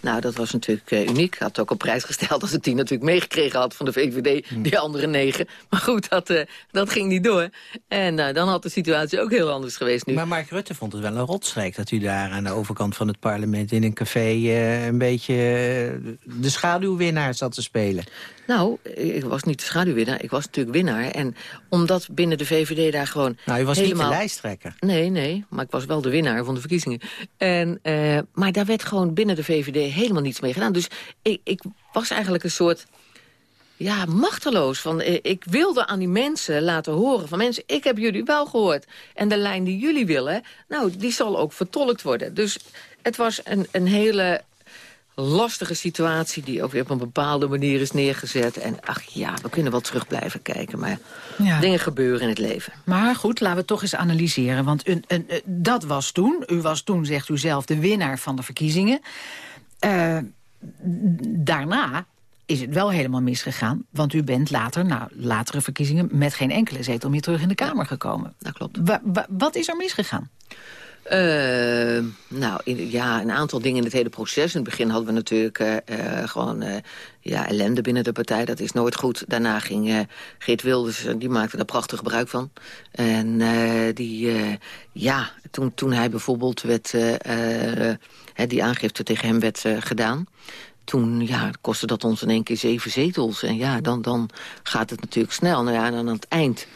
Nou, dat was natuurlijk uh, uniek. Had ook op prijs gesteld als ik die natuurlijk meegekregen had van de VVD, hmm. die andere negen. Maar goed, dat, uh, dat ging niet door. En uh, dan had de situatie ook heel anders geweest nu. Maar Mark Rutte vond het wel een rotstreek dat u daar aan de overkant van het parlement in een café een beetje de schaduwwinnaar zat te spelen. Nou, ik was niet de schaduwwinnaar, ik was natuurlijk winnaar. En omdat binnen de VVD daar gewoon Nou, u was helemaal... niet de lijsttrekker. Nee, nee, maar ik was wel de winnaar van de verkiezingen. En, maar daar werd gewoon binnen de VVD helemaal niets mee gedaan. Dus ik, ik was eigenlijk een soort ja, machteloos. Van, eh, ik wilde aan die mensen laten horen van mensen, ik heb jullie wel gehoord. En de lijn die jullie willen, nou, die zal ook vertolkt worden. Dus het was een, een hele lastige situatie die ook weer op een bepaalde manier is neergezet. En ach ja, we kunnen wel terug blijven kijken, maar ja. dingen gebeuren in het leven. Maar goed, laten we toch eens analyseren. Want een, een, dat was toen, u was toen, zegt u zelf, de winnaar van de verkiezingen. Uh, daarna is het wel helemaal misgegaan. Want u bent later, na latere verkiezingen... met geen enkele zetel meer terug in de Kamer gekomen. Dat klopt. wat is er misgegaan? Uh, nou, in, ja, een aantal dingen in het hele proces. In het begin hadden we natuurlijk uh, gewoon uh, ja, ellende binnen de partij. Dat is nooit goed. Daarna ging Geert Wilders, die maakte daar prachtig gebruik van. En die, ja, toen, toen hij bijvoorbeeld werd, die aangifte tegen hem werd gedaan toen ja, kostte dat ons in één keer zeven zetels. En ja, dan, dan gaat het natuurlijk snel. Nou ja, en aan het eind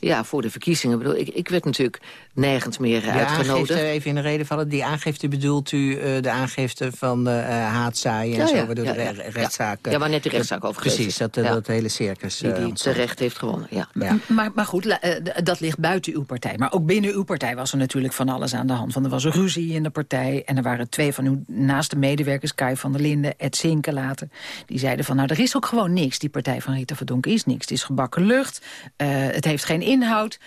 ja, voor de verkiezingen. Bedoel, ik, ik werd natuurlijk nergens meer uh, uitgenodigd. Aangifte, even in de reden vallen. Die aangifte bedoelt u uh, de aangifte van uh, haatzaaien en ja, zo, waardoor ja, de re rechtszaak... Ja, waar net de rechtszaak over Precies, dat, dat hele circus. Die, die terecht heeft gewonnen, ja. Maar, maar goed, dat ligt buiten uw partij. Maar ook binnen uw partij was er natuurlijk van alles aan de hand. Van, er was een ruzie in de partij en er waren twee van uw naaste medewerkers... Kai van der Linden, Ed Zinken later. Die zeiden van, nou, er is ook gewoon niks. Die partij van Rita Verdonk is niks. Het is gebakken lucht, het heeft geen inhoud.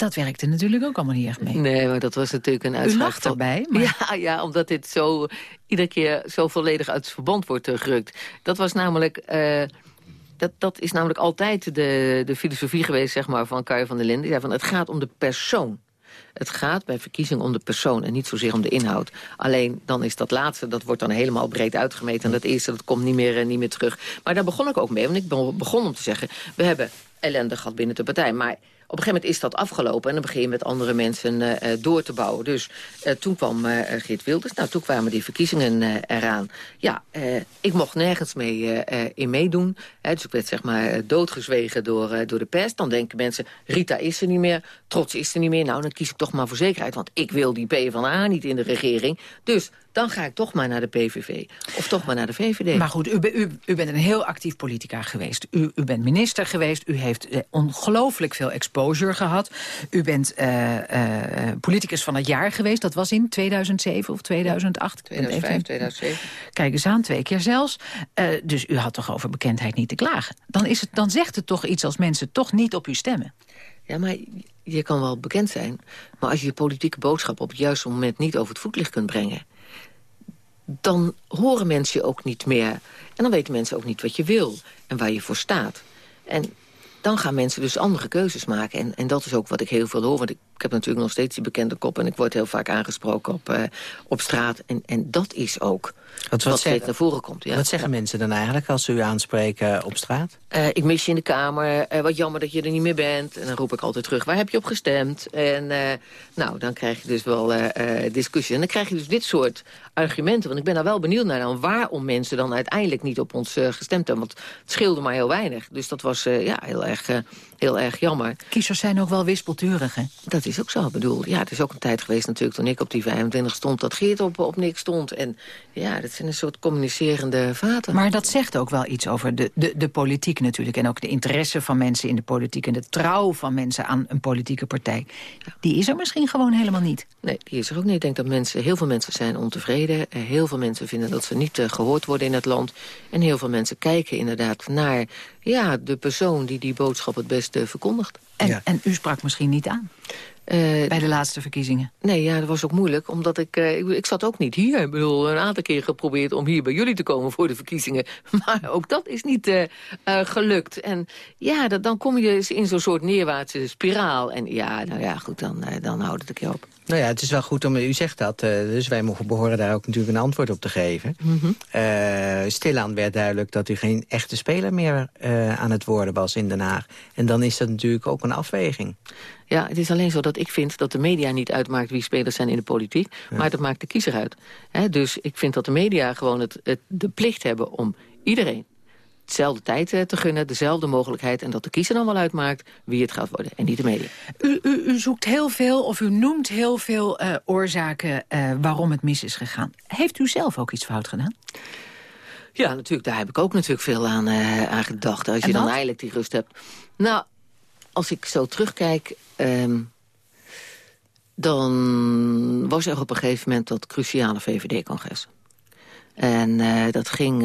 Dat werkte natuurlijk ook allemaal niet echt mee. Nee, maar dat was natuurlijk een uitslag. U lacht erbij. Maar... Ja, ja, omdat dit zo iedere keer zo volledig uit het verband wordt gerukt. Dat was namelijk... Uh, dat, dat is namelijk altijd de, de filosofie geweest zeg maar, van Kai van der Linden. Ja, van het gaat om de persoon. Het gaat bij verkiezingen om de persoon en niet zozeer om de inhoud. Alleen dan is dat laatste, dat wordt dan helemaal breed uitgemeten. En dat eerste, dat komt niet meer, uh, niet meer terug. Maar daar begon ik ook mee, want ik begon om te zeggen... we hebben ellende gehad binnen de partij, maar op een gegeven moment is dat afgelopen en dan begin je met andere mensen uh, door te bouwen. Dus uh, toen kwam uh, Geert Wilders, nou toen kwamen die verkiezingen eraan. Ja, ik mocht nergens mee in meedoen. dus ik werd zeg maar doodgezwegen door, door de pers. Dan denken mensen, Rita is er niet meer, Trots is er niet meer. Nou, dan kies ik toch maar voor zekerheid, want ik wil die PvdA niet in de regering. Dus dan ga ik toch maar naar de PVV. Of toch maar naar de VVD. Maar goed, u, u, u bent een heel actief politica geweest. U, u bent minister geweest. U heeft eh, ongelooflijk veel exposure gehad. U bent uh, uh, politicus van het jaar geweest. Dat was in 2007 of 2008? 2005, 2007. Kijk eens aan, twee keer zelfs. Uh, dus u had toch over bekendheid niet te klagen. Dan, is het, dan zegt het toch iets als mensen toch niet op u stemmen. Ja, maar je kan wel bekend zijn. Maar als je je politieke boodschap op het juiste moment niet over het voetlicht kunt brengen dan horen mensen je ook niet meer. En dan weten mensen ook niet wat je wil en waar je voor staat. En dan gaan mensen dus andere keuzes maken. En, en dat is ook wat ik heel veel hoor. Want ik, ik heb natuurlijk nog steeds die bekende kop... en ik word heel vaak aangesproken op, uh, op straat. En, en dat is ook wat, wat, steeds naar voren komt. Ja. Wat zeggen mensen dan eigenlijk als ze u aanspreken op straat? Uh, ik mis je in de Kamer. Uh, wat jammer dat je er niet meer bent. En dan roep ik altijd terug, waar heb je op gestemd? En nou, dan krijg je dus wel discussie. En dan krijg je dus dit soort argumenten. Want ik ben daar wel benieuwd naar dan waarom mensen dan uiteindelijk niet op ons gestemd hebben. Want het scheelde maar heel weinig. Dus dat was ja, heel erg heel erg jammer. Kiezers zijn ook wel wispelturig, hè? Dat is ook zo, bedoel. Ja, het is ook een tijd geweest natuurlijk toen ik op die 25 stond... dat Geert op, op niks stond. En ja, dat zijn een soort communicerende vaten. Maar dat zegt ook wel iets over de, de, de politiek natuurlijk... en ook de interesse van mensen in de politiek... en de trouw van mensen aan een politieke partij. Die is er misschien gewoon helemaal niet. Nee, die is er ook niet. Ik denk dat mensen, heel veel mensen zijn ontevreden. Eh, heel veel mensen vinden dat ze niet uh, gehoord worden in het land. En heel veel mensen kijken inderdaad naar ja, de persoon die die boodschap het beste verkondigt. En, en u sprak misschien niet aan? Uh, bij de laatste verkiezingen? Nee, ja, dat was ook moeilijk. Omdat ik, uh, ik, ik, zat ook niet hier. Ik bedoel, een aantal keer geprobeerd om hier bij jullie te komen voor de verkiezingen. Maar ook dat is niet uh, gelukt. En ja, dat, dan kom je in zo'n soort neerwaartse spiraal. En ja, nou ja, goed, dan, dan houdt het een keer op. Nou ja, het is wel goed om, u zegt dat, uh, dus wij mogen behoren daar ook natuurlijk een antwoord op te geven. Mm -hmm. uh, stilaan werd duidelijk dat u geen echte speler meer uh, aan het worden was in Den Haag. En dan is dat natuurlijk ook een afweging. Ja, het is alleen zo dat ik vind dat de media niet uitmaakt wie spelers zijn in de politiek. Ja. Maar dat maakt de kiezer uit. He, dus ik vind dat de media gewoon het, het, de plicht hebben om iedereen dezelfde tijd te gunnen, dezelfde mogelijkheid... en dat de kiezer dan wel uitmaakt wie het gaat worden en niet de media. U, u, u zoekt heel veel, of u noemt heel veel uh, oorzaken uh, waarom het mis is gegaan. Heeft u zelf ook iets fout gedaan? Ja, natuurlijk. Daar heb ik ook natuurlijk veel aan, uh, aan gedacht. Als je dan eigenlijk die rust hebt. Nou, als ik zo terugkijk... Um, dan was er op een gegeven moment dat cruciale VVD-congres. En dat ging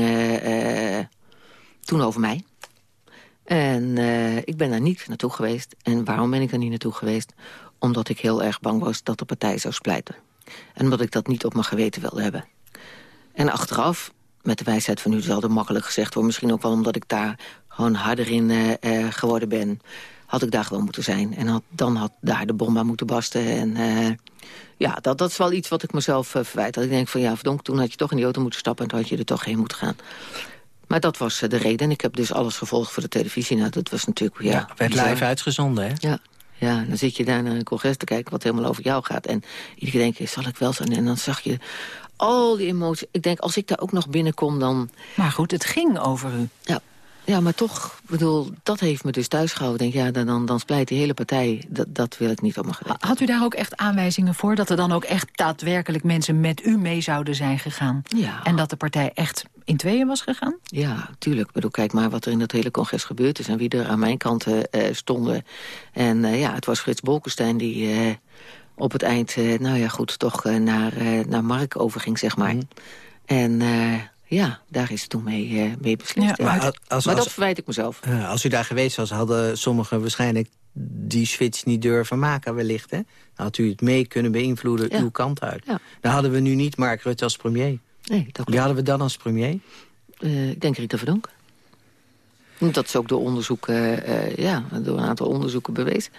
toen over mij. En uh, ik ben daar niet naartoe geweest. En waarom ben ik er niet naartoe geweest? Omdat ik heel erg bang was dat de partij zou splijten. En omdat ik dat niet op mijn geweten wilde hebben. En achteraf, met de wijsheid van nu zal het makkelijk gezegd worden... misschien ook wel omdat ik daar gewoon harder in uh, uh, geworden ben... had ik daar gewoon moeten zijn. En had, dan had daar de bomba moeten barsten. En ja, dat, dat is wel iets wat ik mezelf verwijt. Dat ik denk van ja, verdonk, toen had je toch in die auto moeten stappen... en toen had je er toch heen moeten gaan. Maar dat was de reden. En ik heb dus alles gevolgd voor de televisie. Nou, dat was natuurlijk... Ja, ja werd live uitgezonden, hè? Ja. Ja, dan zit je daar naar een congres te kijken wat helemaal over jou gaat. En iedereen denkt, zal ik wel zijn? En dan zag je al die emoties. Ik denk, als ik daar ook nog binnenkom, dan... Maar goed, het ging over u. Ja, ja, maar toch, bedoel, dat heeft me dus thuis gehouden. denk, ja, dan, dan splijt die hele partij. Dat, dat wil ik niet op mijn geweten. Had u daar ook echt aanwijzingen voor? Dat er dan ook echt daadwerkelijk mensen met u mee zouden zijn gegaan? Ja. En dat de partij echt in tweeën was gegaan? Ja, tuurlijk. Ik bedoel, kijk maar wat er in dat hele congres gebeurd is... en wie er aan mijn kant uh, stonden. En uh, ja, het was Frits Bolkestein die... Uh, op het eind, nou ja goed, toch naar, naar Mark overging, zeg maar. Mm. En ja, daar is toen mee, uh, mee beslist. Ja, maar, als, als, maar dat verwijt ik mezelf. Uh, als u daar geweest was, hadden sommigen waarschijnlijk die switch niet durven maken wellicht. Hè? Dan had u het mee kunnen beïnvloeden ja. uw kant uit. Ja. Dan hadden we nu niet Mark Rutte als premier. Nee, dat Wie hadden we dan als premier? Uh, ik denk Rita Verdonk. Dat is ook door onderzoeken, ja, door een aantal onderzoeken bewezen.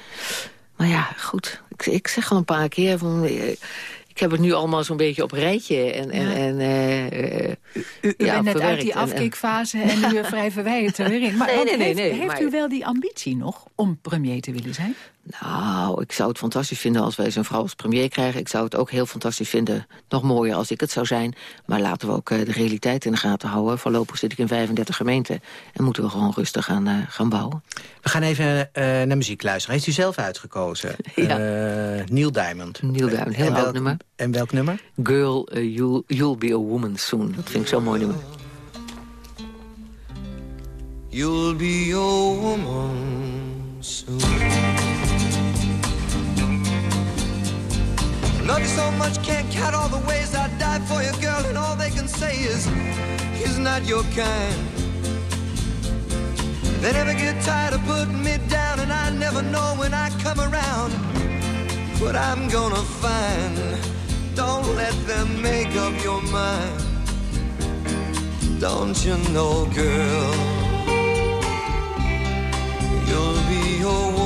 Maar ja, goed. Ik, ik zeg al een paar keer... Van, ik heb het nu allemaal zo'n beetje op rijtje. En, en, ja. en, uh, u, u ja, bent net uit die afkikfase en, en nu vrij verwijderd erin. Maar nee, nee, nee, heeft, nee, heeft maar... u wel die ambitie nog om premier te willen zijn? Nou, ik zou het fantastisch vinden als wij zo'n vrouw als premier krijgen. Ik zou het ook heel fantastisch vinden, nog mooier als ik het zou zijn. Maar laten we ook uh, de realiteit in de gaten houden. Voorlopig zit ik in 35 gemeenten en moeten we gewoon rustig gaan, uh, gaan bouwen. We gaan even uh, naar muziek luisteren. Heeft u zelf uitgekozen? ja. Neil Diamond. Neil Diamond, heel en oud welk, nummer. En welk nummer? Girl, you'll, you'll be a woman soon. Dat vind ik zo'n mooi nummer. You'll be a woman soon. Love you so much, can't count all the ways I die for you, girl, and all they can say is, he's not your kind. They never get tired of putting me down, and I never know when I come around what I'm gonna find. Don't let them make up your mind. Don't you know, girl, you'll be a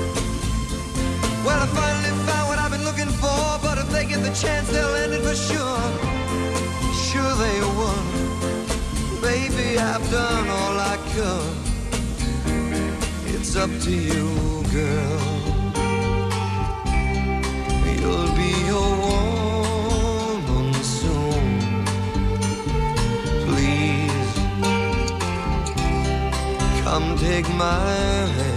Well, I finally found what I've been looking for, but if they get the chance, they'll end it for sure. Sure they would. Baby, I've done all I could. It's up to you, girl. You'll be a woman soon. Please come take my hand,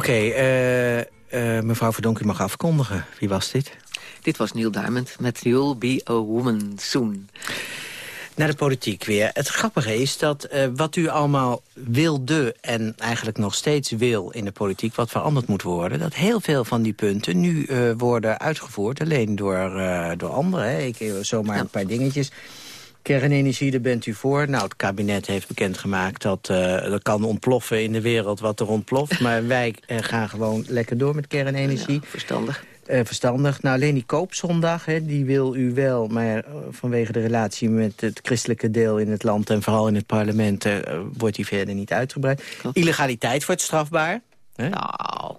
Oké, eh, eh, mevrouw Verdonk, u mag afkondigen. Wie was dit? Dit was Neil Diamond met You'll Be a Woman Soon. Naar de politiek weer. Het grappige is dat eh, wat u allemaal wilde en eigenlijk nog steeds wil in de politiek... wat veranderd moet worden, dat heel veel van die punten nu worden uitgevoerd. Alleen door, door anderen. Hè. Ik eh, zomaar een paar dingetjes. Kernenergie, daar bent u voor. Nou, het kabinet heeft bekendgemaakt dat eh er kan ontploffen in de wereld wat er ontploft. maar wij eh, gaan gewoon lekker door met kernenergie. Ja, verstandig. Eh, verstandig. Nou, Leni Koopzondag, hè, die wil u wel... maar eh, vanwege de relatie met het christelijke deel in het land... en vooral in het parlement, eh, wordt die verder niet uitgebreid. Klopt. Illegaliteit wordt strafbaar. Hè? Nou,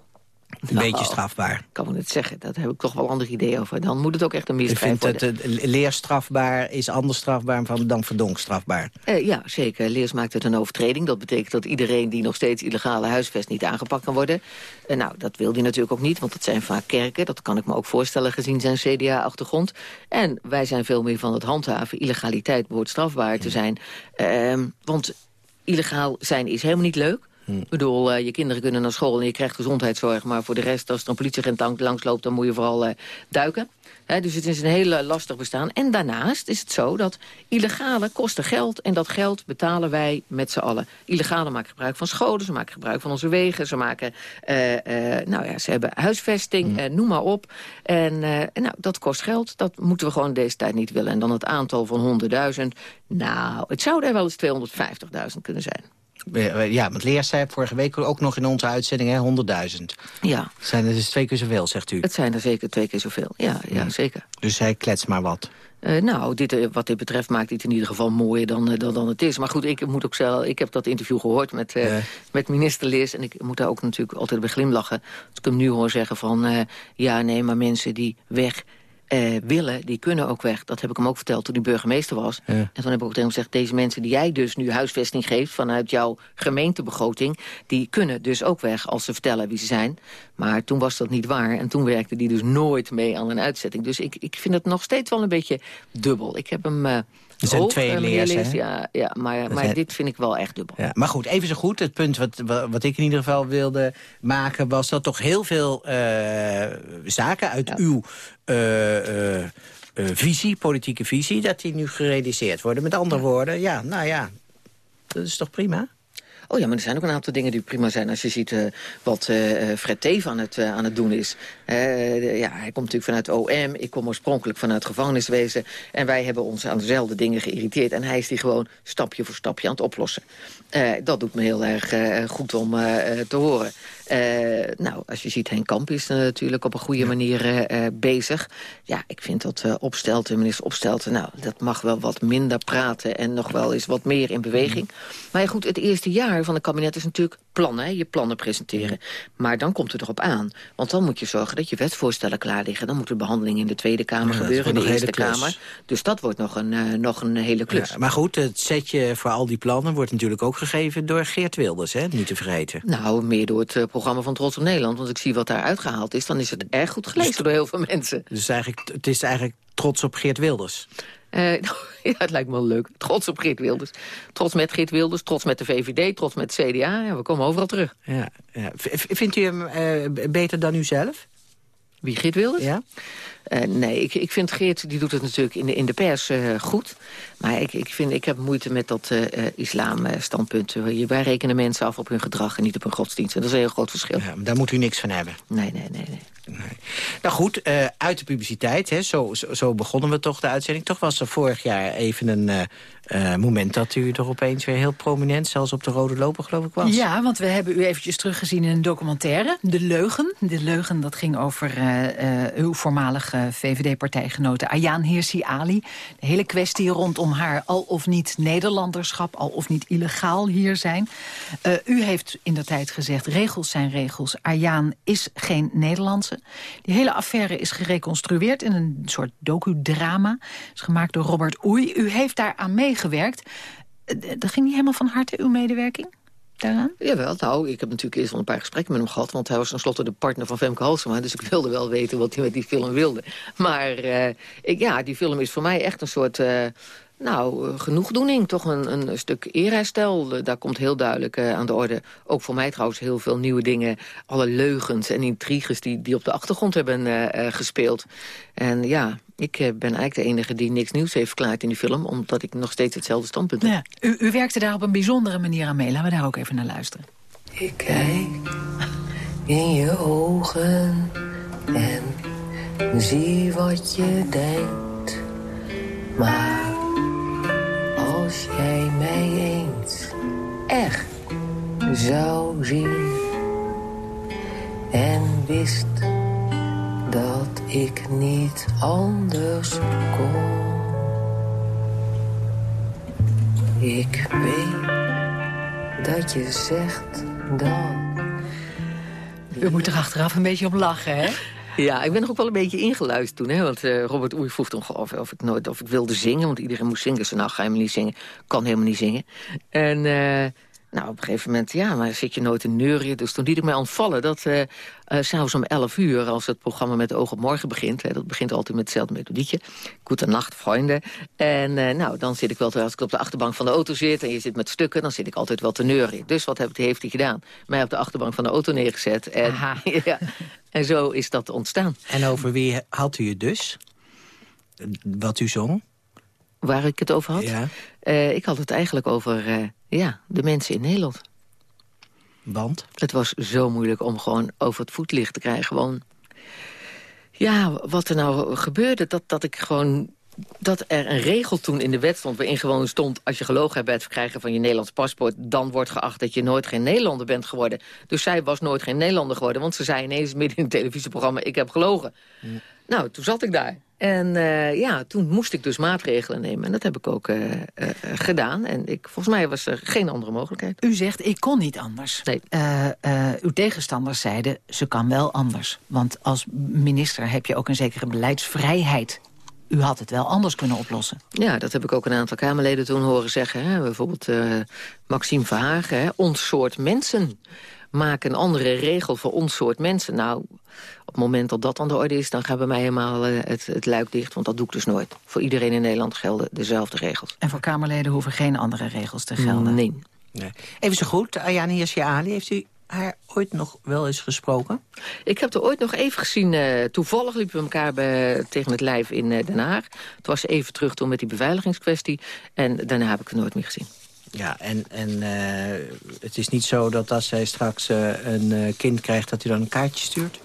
Een nou, beetje strafbaar. kan me het zeggen. Daar heb ik toch wel een ander idee over. Dan moet het ook echt een misdrijf worden. dat het leerstrafbaar is anders strafbaar dan verdonk strafbaar. Eh, ja, zeker. Leers maakt het een overtreding. Dat betekent dat iedereen die nog steeds illegale huisvest niet aangepakt kan worden. Eh, nou, dat wil hij natuurlijk ook niet, want het zijn vaak kerken. Dat kan ik me ook voorstellen gezien zijn CDA-achtergrond. En wij zijn veel meer van het handhaven. Illegaliteit behoort strafbaar te zijn. Ehm, want illegaal zijn is helemaal niet leuk. Ik bedoel, eh, je kinderen kunnen naar school en je krijgt gezondheidszorg... maar voor de rest, als er een politieagent lang- langsloopt... dan moet je vooral eh, duiken. Dus het is een heel lastig bestaan. En daarnaast is het zo dat illegale kosten geld... en dat geld betalen wij met z'n allen. Illegalen maken gebruik van scholen, ze maken gebruik van onze wegen... ze, maken, eh, nou ja, ze hebben huisvesting, eh, noem maar op. En, en nou, dat kost geld, dat moeten we gewoon deze tijd niet willen. En dan het aantal van 100.000, nou, het zou er wel eens 250.000 kunnen zijn. Eh, eh, Ja, want Leers zei vorige week ook nog in onze uitzending hè, 100.000. Ja, Zijn er dus twee keer zoveel, zegt u. het zijn er zeker twee keer zoveel. Ja, ja zeker. Dus hij klets maar wat. Eh, nou, dit, wat dit betreft maakt dit in ieder geval mooier dan, dan, dan het is. Maar goed, ik moet ook zelf, ik heb dat interview gehoord met, met minister Leers. En ik moet daar ook natuurlijk altijd bij glimlachen. Als ik hem nu hoor zeggen van... ja, nee, maar mensen die weg eh, willen, die kunnen ook weg. Dat heb ik hem ook verteld toen hij burgemeester was. Ja. En toen heb ik ook tegen hem gezegd... deze mensen die jij dus nu huisvesting geeft... vanuit jouw gemeentebegroting... die kunnen dus ook weg als ze vertellen wie ze zijn. Maar toen was dat niet waar. En toen werkte die dus nooit mee aan een uitzetting. Dus ik, ik vind het nog steeds wel een beetje dubbel. Ik heb hem... eh Er zijn twee eh, Leers. Ja, ja maar, maar zijn- dit vind ik wel echt dubbel. Ja, maar goed, even zo goed. Het punt wat, wa- wat ik in ieder geval wilde maken... was dat toch heel veel eh, zaken uit Ja. uw eh, visie, politieke visie... dat die nu gerealiseerd worden. Met andere woorden, ja, nou ja, dat is toch prima? Oh ja, maar er zijn ook een aantal dingen die prima zijn. Als je ziet wat eh, Fred Teven aan het, aan het doen is. Eh, ja, hij komt natuurlijk vanuit OM. Ik kom oorspronkelijk vanuit gevangeniswezen. En wij hebben ons aan dezelfde dingen geïrriteerd. En hij is die gewoon stapje voor stapje aan het oplossen. Eh, dat doet me heel erg eh, goed om te horen. Nou, als je ziet, Henk Kamp is natuurlijk op een goede manier bezig. Ja, ik vind dat eh Opstelten, minister Opstelten... nou, dat mag wel wat minder praten en nog wel eens wat meer in beweging. Maar goed, het eerste jaar van het kabinet is natuurlijk plannen, hè, je plannen presenteren. Maar dan komt het erop aan. Want dan moet je zorgen dat je wetsvoorstellen klaar liggen. Dan moet de behandeling in de Tweede Kamer Ja, gebeuren, in de Eerste. Kamer. Dus dat wordt nog een, eh, nog een hele klus. Ja, maar goed, het setje voor al die plannen... wordt natuurlijk ook gegeven door Geert Wilders, hè? niet te vergeten. Nou, meer door het eh, programma van Trots op Nederland. Want ik zie wat daar uitgehaald is. Dan is het erg goed gelezen door heel veel mensen. Dus eigenlijk, het is eigenlijk trots op Geert Wilders. Eh, nou, ja, het lijkt me wel leuk. Trots op Geert Wilders. Trots met Geert Wilders, trots met de VVD, trots met het CDA. Ja, we komen overal terug. Ja, ja. Vindt u hem beter dan u zelf? Wie, Wilders? Ja? Eh, nee, ik, ik vind Geert, die doet het natuurlijk in de, in de pers eh, goed. Maar ik, ik, vind, ik heb moeite met dat eh eh, islamstandpunt. Je- Wij rekenen mensen af op hun gedrag en niet op hun godsdienst. En dat is een heel groot verschil. ja maar daar moet u niks van hebben. Nee, nee, nee, nee. Nee. Nou goed, uh, uit de publiciteit, hè, zo, zo, zo, begonnen we toch de uitzending. Toch was er vorig jaar even een uh, uh, moment dat u er opeens weer heel prominent... zelfs op de rode loper, geloof ik, was. Ja, want we hebben u eventjes teruggezien in een documentaire. De Leugen. De Leugen, dat ging over uw voormalige VVD-partijgenote Ayaan Hirsi Ali. De hele kwestie rondom haar al of niet Nederlanderschap... al of niet illegaal hier zijn. u heeft in de tijd gezegd, regels zijn regels. Ayaan is geen Nederlandse. Die hele affaire is gereconstrueerd in een soort docudrama. is gemaakt door Robert Oei. U heeft daar aan meegewerkt. Eh, dat ging niet helemaal van harte, uw medewerking? Daaraan? Jawel, nou, ik heb natuurlijk eerst al een paar gesprekken met hem gehad... want hij was tenslotte de partner van Femke Halsema... dus ik wilde wel weten wat hij met die film wilde. Maar uh, ik, ja, die film is voor mij echt een soort... Uh, nou, eh, genoegdoening, toch een, een stuk eerherstel. Eh, daar komt heel duidelijk uh, aan de orde. Ook voor mij trouwens heel veel nieuwe dingen. Alle leugens en intriges die, die op de achtergrond hebben uh, gespeeld. En ja, ik ben eigenlijk de enige die niks nieuws heeft verklaard in die film... omdat ik nog steeds hetzelfde standpunt heb. Ja, u, u werkte daar op een bijzondere manier aan mee. Laten we daar ook even naar luisteren. Ik kijk in je ogen en zie wat je denkt. Maar als jij mij eens echt zou zien en wist dat ik niet anders kon. Ik weet dat je zegt dat. U moet er achteraf een beetje op lachen, hè? Ja, ik ben er ook wel een beetje ingeluisterd toen. Hè? Want uh, Robert Oei vroeg toen of, of, ik nooit of ik wilde zingen. Want iedereen moest zingen. Ze nou, ga je me niet zingen. Kan helemaal niet zingen. En... Uh, nou, op een gegeven moment, ja, maar zit je nooit in neurien. Dus toen liet ik mij ontvallen dat uh, uh, s'avonds om 11 uur... als het programma met oog op morgen begint... Hè, dat begint altijd met hetzelfde methodietje. Goedenacht, vrienden. En uh, nou, dan zit ik wel, te, als ik op de achterbank van de auto zit... en je zit met stukken, dan zit ik altijd wel te neurien. Dus wat heeft hij gedaan? Mij op de achterbank van de auto neergezet. En, ja, en zo is dat ontstaan. En over wie had u het dus? Wat u zong? Waar ik het over had? Ja. Ik had het eigenlijk over ja, de mensen in Nederland. Want? Het was zo moeilijk om gewoon over het voetlicht te krijgen. Gewoon, ja, wat er nou gebeurde, dat, dat ik gewoon dat er een regel toen in de wet stond... waarin gewoon stond, als je gelogen hebt bij het verkrijgen van je Nederlands paspoort... dan wordt geacht dat je nooit geen Nederlander bent geworden. Dus zij was nooit geen Nederlander geworden... want ze zei ineens midden in het televisieprogramma, ik heb gelogen. Nou, toen zat ik daar. En uh, ja, toen moest ik dus maatregelen nemen. En dat heb ik ook uh, uh, gedaan. En ik, volgens mij was er geen andere mogelijkheid. U zegt, ik kon niet anders. Nee. uw tegenstanders zeiden, ze kan wel anders. Want als minister heb je ook een zekere beleidsvrijheid u had het wel anders kunnen oplossen. Ja, dat heb ik ook een aantal Kamerleden toen horen zeggen. Hè. Bijvoorbeeld Maxime Verhagen, hè. ons soort mensen maken een andere regel voor ons soort mensen. Nou, het moment dat dat aan de orde is... dan gaan we mij helemaal uh, het, het luik dicht, want dat doe ik dus nooit. Voor iedereen in Nederland gelden dezelfde regels. En voor Kamerleden hoeven geen andere regels te gelden? Nee. nee. Even zo goed, Ayane Hirsi Ali, heeft u haar ooit nog wel eens gesproken? Ik heb er ooit nog even gezien. Uh, toevallig liepen we elkaar bij, tegen het lijf in uh, Den Haag. Het was even terug toen met die beveiligingskwestie. En daarna heb ik het nooit meer gezien. Ja, en, en uh, het is niet zo dat als zij straks een kind krijgt... dat u dan een kaartje stuurt?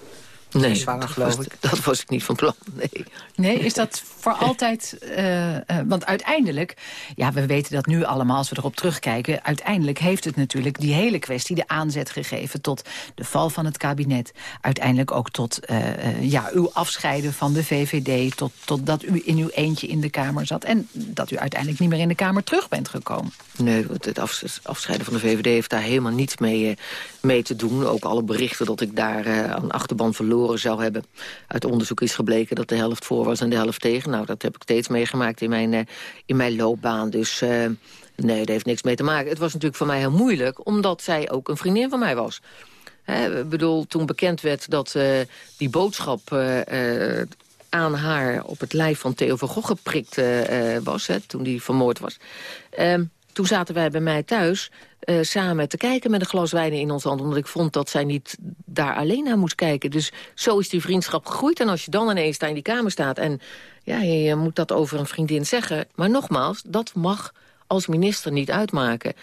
Nee, zwanger, geloof ik. Dat was ik niet van plan, nee. Nee, is dat voor altijd... Uh, uh, want uiteindelijk, ja, we weten dat nu allemaal als we erop terugkijken... uiteindelijk heeft het natuurlijk die hele kwestie de aanzet gegeven... tot de val van het kabinet. Uiteindelijk ook tot uh, ja, uw afscheiden van de VVD... Tot, tot dat u in uw eentje in de Kamer zat... en dat u uiteindelijk niet meer in de Kamer terug bent gekomen. Nee, het afscheiden van de VVD heeft daar helemaal niets mee, mee te doen. Ook alle berichten dat ik daar aan achterban verloren zou hebben. Uit onderzoek is gebleken dat de helft voor was en de helft tegen. Nou, dat heb ik steeds meegemaakt in mijn, uh, in mijn loopbaan. Dus uh, nee, dat heeft niks mee te maken. Het was natuurlijk voor mij heel moeilijk, omdat zij ook een vriendin van mij was. Ik bedoel, toen bekend werd dat uh, die boodschap aan haar op het lijf van Theo van Gogh geprikt was, toen die vermoord was. Ehm, toen zaten wij bij mij thuis uh, samen te kijken met een glas wijn in ons hand. Omdat ik vond dat zij niet daar alleen naar moest kijken. Dus zo is die vriendschap gegroeid. En als je dan ineens daar in die kamer staat... en ja, je, moet dat over een vriendin zeggen. Maar nogmaals, dat mag als minister niet uitmaken.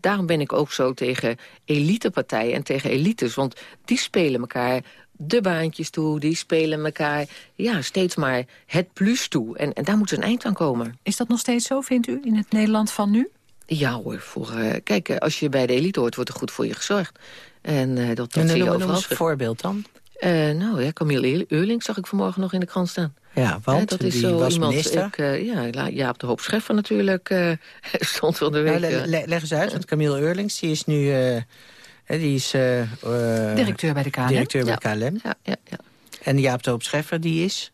Daarom ben ik ook zo tegen elitepartijen en tegen elites. Want die spelen elkaar de baantjes toe. Die spelen elkaar ja, steeds maar het plus toe. En, en daar moet een eind aan komen. Is dat nog steeds zo, vindt u, in het Nederland van nu? Ja hoor, voor, uh, kijk, eh, als je bij de elite hoort, wordt er goed voor je gezorgd. En uh, dat, dat en zie je overal. een voorbeeld dan. Uh, nou ja, Camille Eurling zag ik vanmorgen nog in de krant staan. Ja, want dat is die zo was iemand, minister. Ik, ja, Jaap de Hoop Scheffer natuurlijk stond van de week. Nou, le le leg eens uit, want Camille Eurlings die is nu... die is... directeur bij de KLM. Directeur bij ja. de KLM. Ja, ja, ja. En Jaap de Hoop Scheffer die is...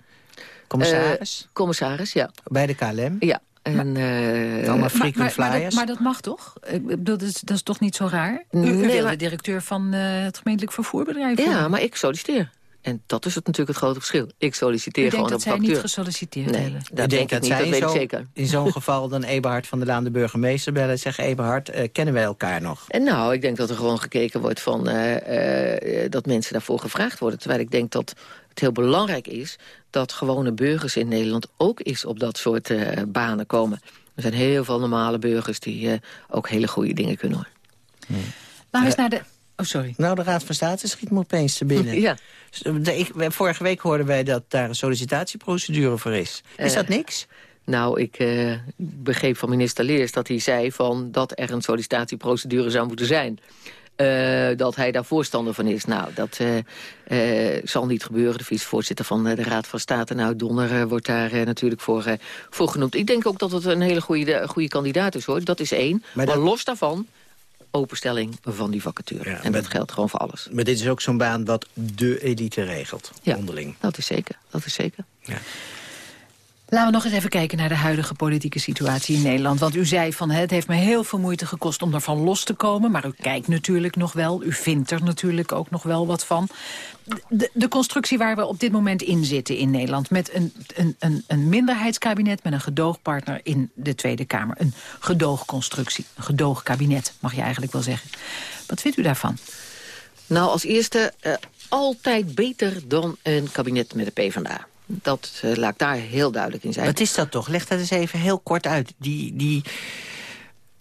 Commissaris? commissaris, ja. Bij de KLM? Ja. En, uh, Allemaal frequent maar, maar, flyers. dat, maar dat mag toch? Dat is, dat is toch niet zo raar? U, Nee, u maar- de directeur van uh, het gemeentelijk vervoerbedrijf Ja, worden. maar ik solliciteer. En dat is het natuurlijk het grote verschil. Ik solliciteer U gewoon denkt op dat zij niet factuur. gesolliciteerd Nee, hebben? dat Ik denk ik niet, dat weet ik zo- zeker. In zo'n geval dan Eberhard van der Laan de burgemeester bellen... en zeggen, Eberhard, eh, kennen wij elkaar nog? En nou, ik denk dat er gewoon gekeken wordt van eh, eh, dat mensen daarvoor gevraagd worden. Terwijl ik denk dat het heel belangrijk is dat gewone burgers in Nederland ook eens op dat soort eh, banen komen. Er zijn heel veel normale burgers die eh, ook hele goede dingen kunnen hoor. Nou, eens naar de... Oh, sorry. Nou, de Raad van State schiet me opeens te binnen. Ja. Ik, vorige week hoorden wij dat daar een sollicitatieprocedure voor is. Is Eh, dat niks? Nou, ik eh, begreep van minister Leers dat hij zei van dat er een sollicitatieprocedure zou moeten zijn. Eh, dat hij daar voorstander van is. Nou, dat eh, eh, zal niet gebeuren. De vicevoorzitter van de Raad van State, nou, Donner, wordt daar natuurlijk voor, voor genoemd. Ik denk ook dat het een hele goede, goede kandidaat is, hoor. Dat is één. Maar, dat- los daarvan, openstelling van die vacature. Ja, en maar- dat geldt gewoon voor alles. Maar dit is ook zo'n baan wat de elite regelt, Ja. onderling. Dat is zeker, dat is zeker. Laten we nog eens even kijken naar de huidige politieke situatie in Nederland. Want u zei van het heeft me heel veel moeite gekost om ervan los te komen. Maar u kijkt natuurlijk nog wel. U vindt er natuurlijk ook nog wel wat van. De, de constructie waar we op dit moment in zitten in Nederland... met een, een, een, een minderheidskabinet met een gedoogpartner in de Tweede Kamer. Een gedoogconstructie, een gedoogkabinet mag je eigenlijk wel zeggen. Wat vindt u daarvan? Nou, als eerste eh, altijd beter dan een kabinet met de PvdA. Dat eh, laat ik daar heel duidelijk in zijn. Wat is dat toch? Leg dat eens even heel kort uit. Die, die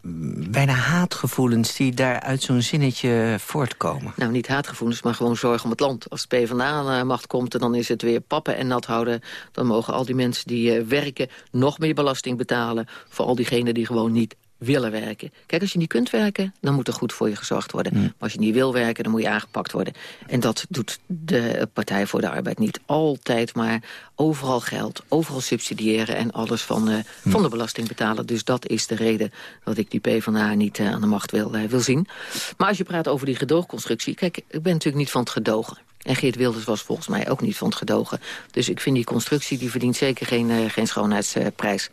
mm, bijna haatgevoelens die daar uit zo'n zinnetje voortkomen. Nou, niet haatgevoelens, maar gewoon zorg om het land. Als de PvdA aan de macht komt, en dan is het weer pappen en nat houden. Dan mogen al die mensen die eh, werken nog meer belasting betalen... voor al diegenen die gewoon niet willen werken. Kijk, als je niet kunt werken, dan moet er goed voor je gezorgd worden. Maar als je niet wil werken, dan moet je aangepakt worden. En dat doet de Partij voor de Arbeid niet. Altijd maar overal geld, overal subsidiëren... en alles van, eh, van de belasting betalen. Dus dat is de reden dat ik die PvdA niet eh, aan de macht wil, eh, wil zien. Maar als je praat over die gedoogconstructie... kijk, ik ben natuurlijk niet van het gedogen. En Geert Wilders was volgens mij ook niet van het gedogen. Dus ik vind die constructie, die verdient zeker geen, eh, geen schoonheidsprijs.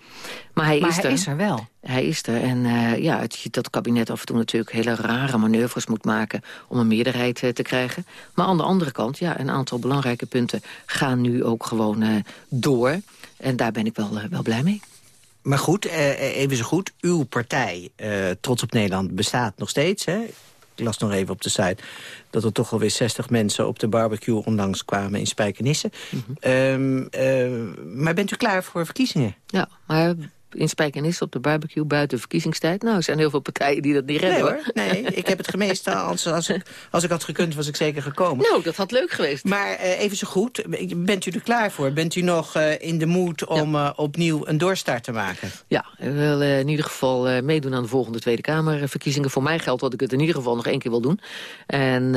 maar hij, Maar is, hij er. is er wel. Hij is er. En eh, ja, het, dat het kabinet af en toe natuurlijk hele rare manoeuvres moet maken... om een meerderheid eh, te krijgen. Maar aan de andere kant, ja, een aantal belangrijke punten gaan nu ook gewoon eh, door. En daar ben ik wel, wel blij mee. Maar goed, eh, even zo goed. Uw partij, eh, Trots op Nederland, bestaat nog steeds. Hè? Ik las nog even op de site dat er toch alweer 60 mensen op de barbecue onlangs kwamen in Spijkenisse. Ehm, eh, maar bent u klaar voor verkiezingen? Ja, maar in Spijkenisse op de barbecue buiten verkiezingstijd... nou, er zijn heel veel partijen die dat niet redden, Nee hoor. nee, ik heb het gemist. Als, als, ik, als ik had gekund, was ik zeker gekomen. Nou, dat had leuk geweest. Maar eh, even zo goed, bent u er klaar voor? Bent u nog eh, in de moed om eh, opnieuw een doorstart te maken? Ja, ik wil eh, in ieder geval meedoen aan de volgende Tweede Kamerverkiezingen. Voor mij geldt dat ik het in ieder geval nog één keer wil doen. En